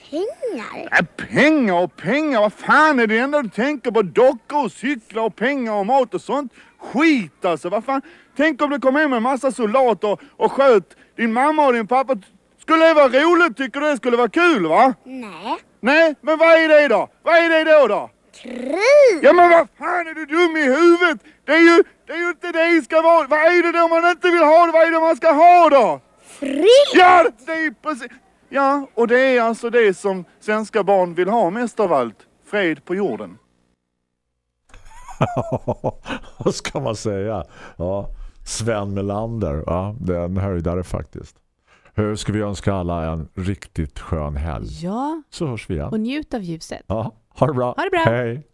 Speaker 10: Pengar.
Speaker 9: Nej, pengar och pengar, vad fan är det enda du tänker på? Dockor och cyklar och pengar och mat och sånt? Skit alltså, vad fan? Tänk om det kom hem en massa soldater och, och sköt din mamma och din pappa. Skulle det vara roligt? Tycker du det skulle vara kul va?
Speaker 10: Nej.
Speaker 9: Nej, men vad är det då? Vad är det då då?
Speaker 10: Krig.
Speaker 9: Ja men vad fan är du dum i huvudet? Det är ju, det är ju inte det det ska vara. Vad är det då man inte vill ha? Vad är det man ska ha då?
Speaker 10: Fred.
Speaker 9: Ja, det är precis. Ja, och det är alltså det som svenska barn vill ha mest av allt. Fred på jorden.
Speaker 2: Vad ska man säga? Ja, Sven Melander. Ja, det är en höjdare faktiskt. Hur ska vi önska alla en riktigt skön helg?
Speaker 5: Ja,
Speaker 2: Så hörs vi igen.
Speaker 5: och njut av ljuset.
Speaker 2: Ja, ha det bra.
Speaker 5: Ha det bra.
Speaker 2: Hej.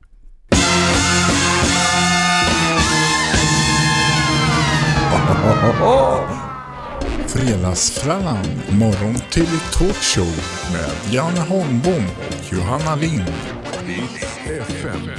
Speaker 1: Fredagsfrallan, morgon till talkshow med Janne Holmbom och Johanna Lind. FM.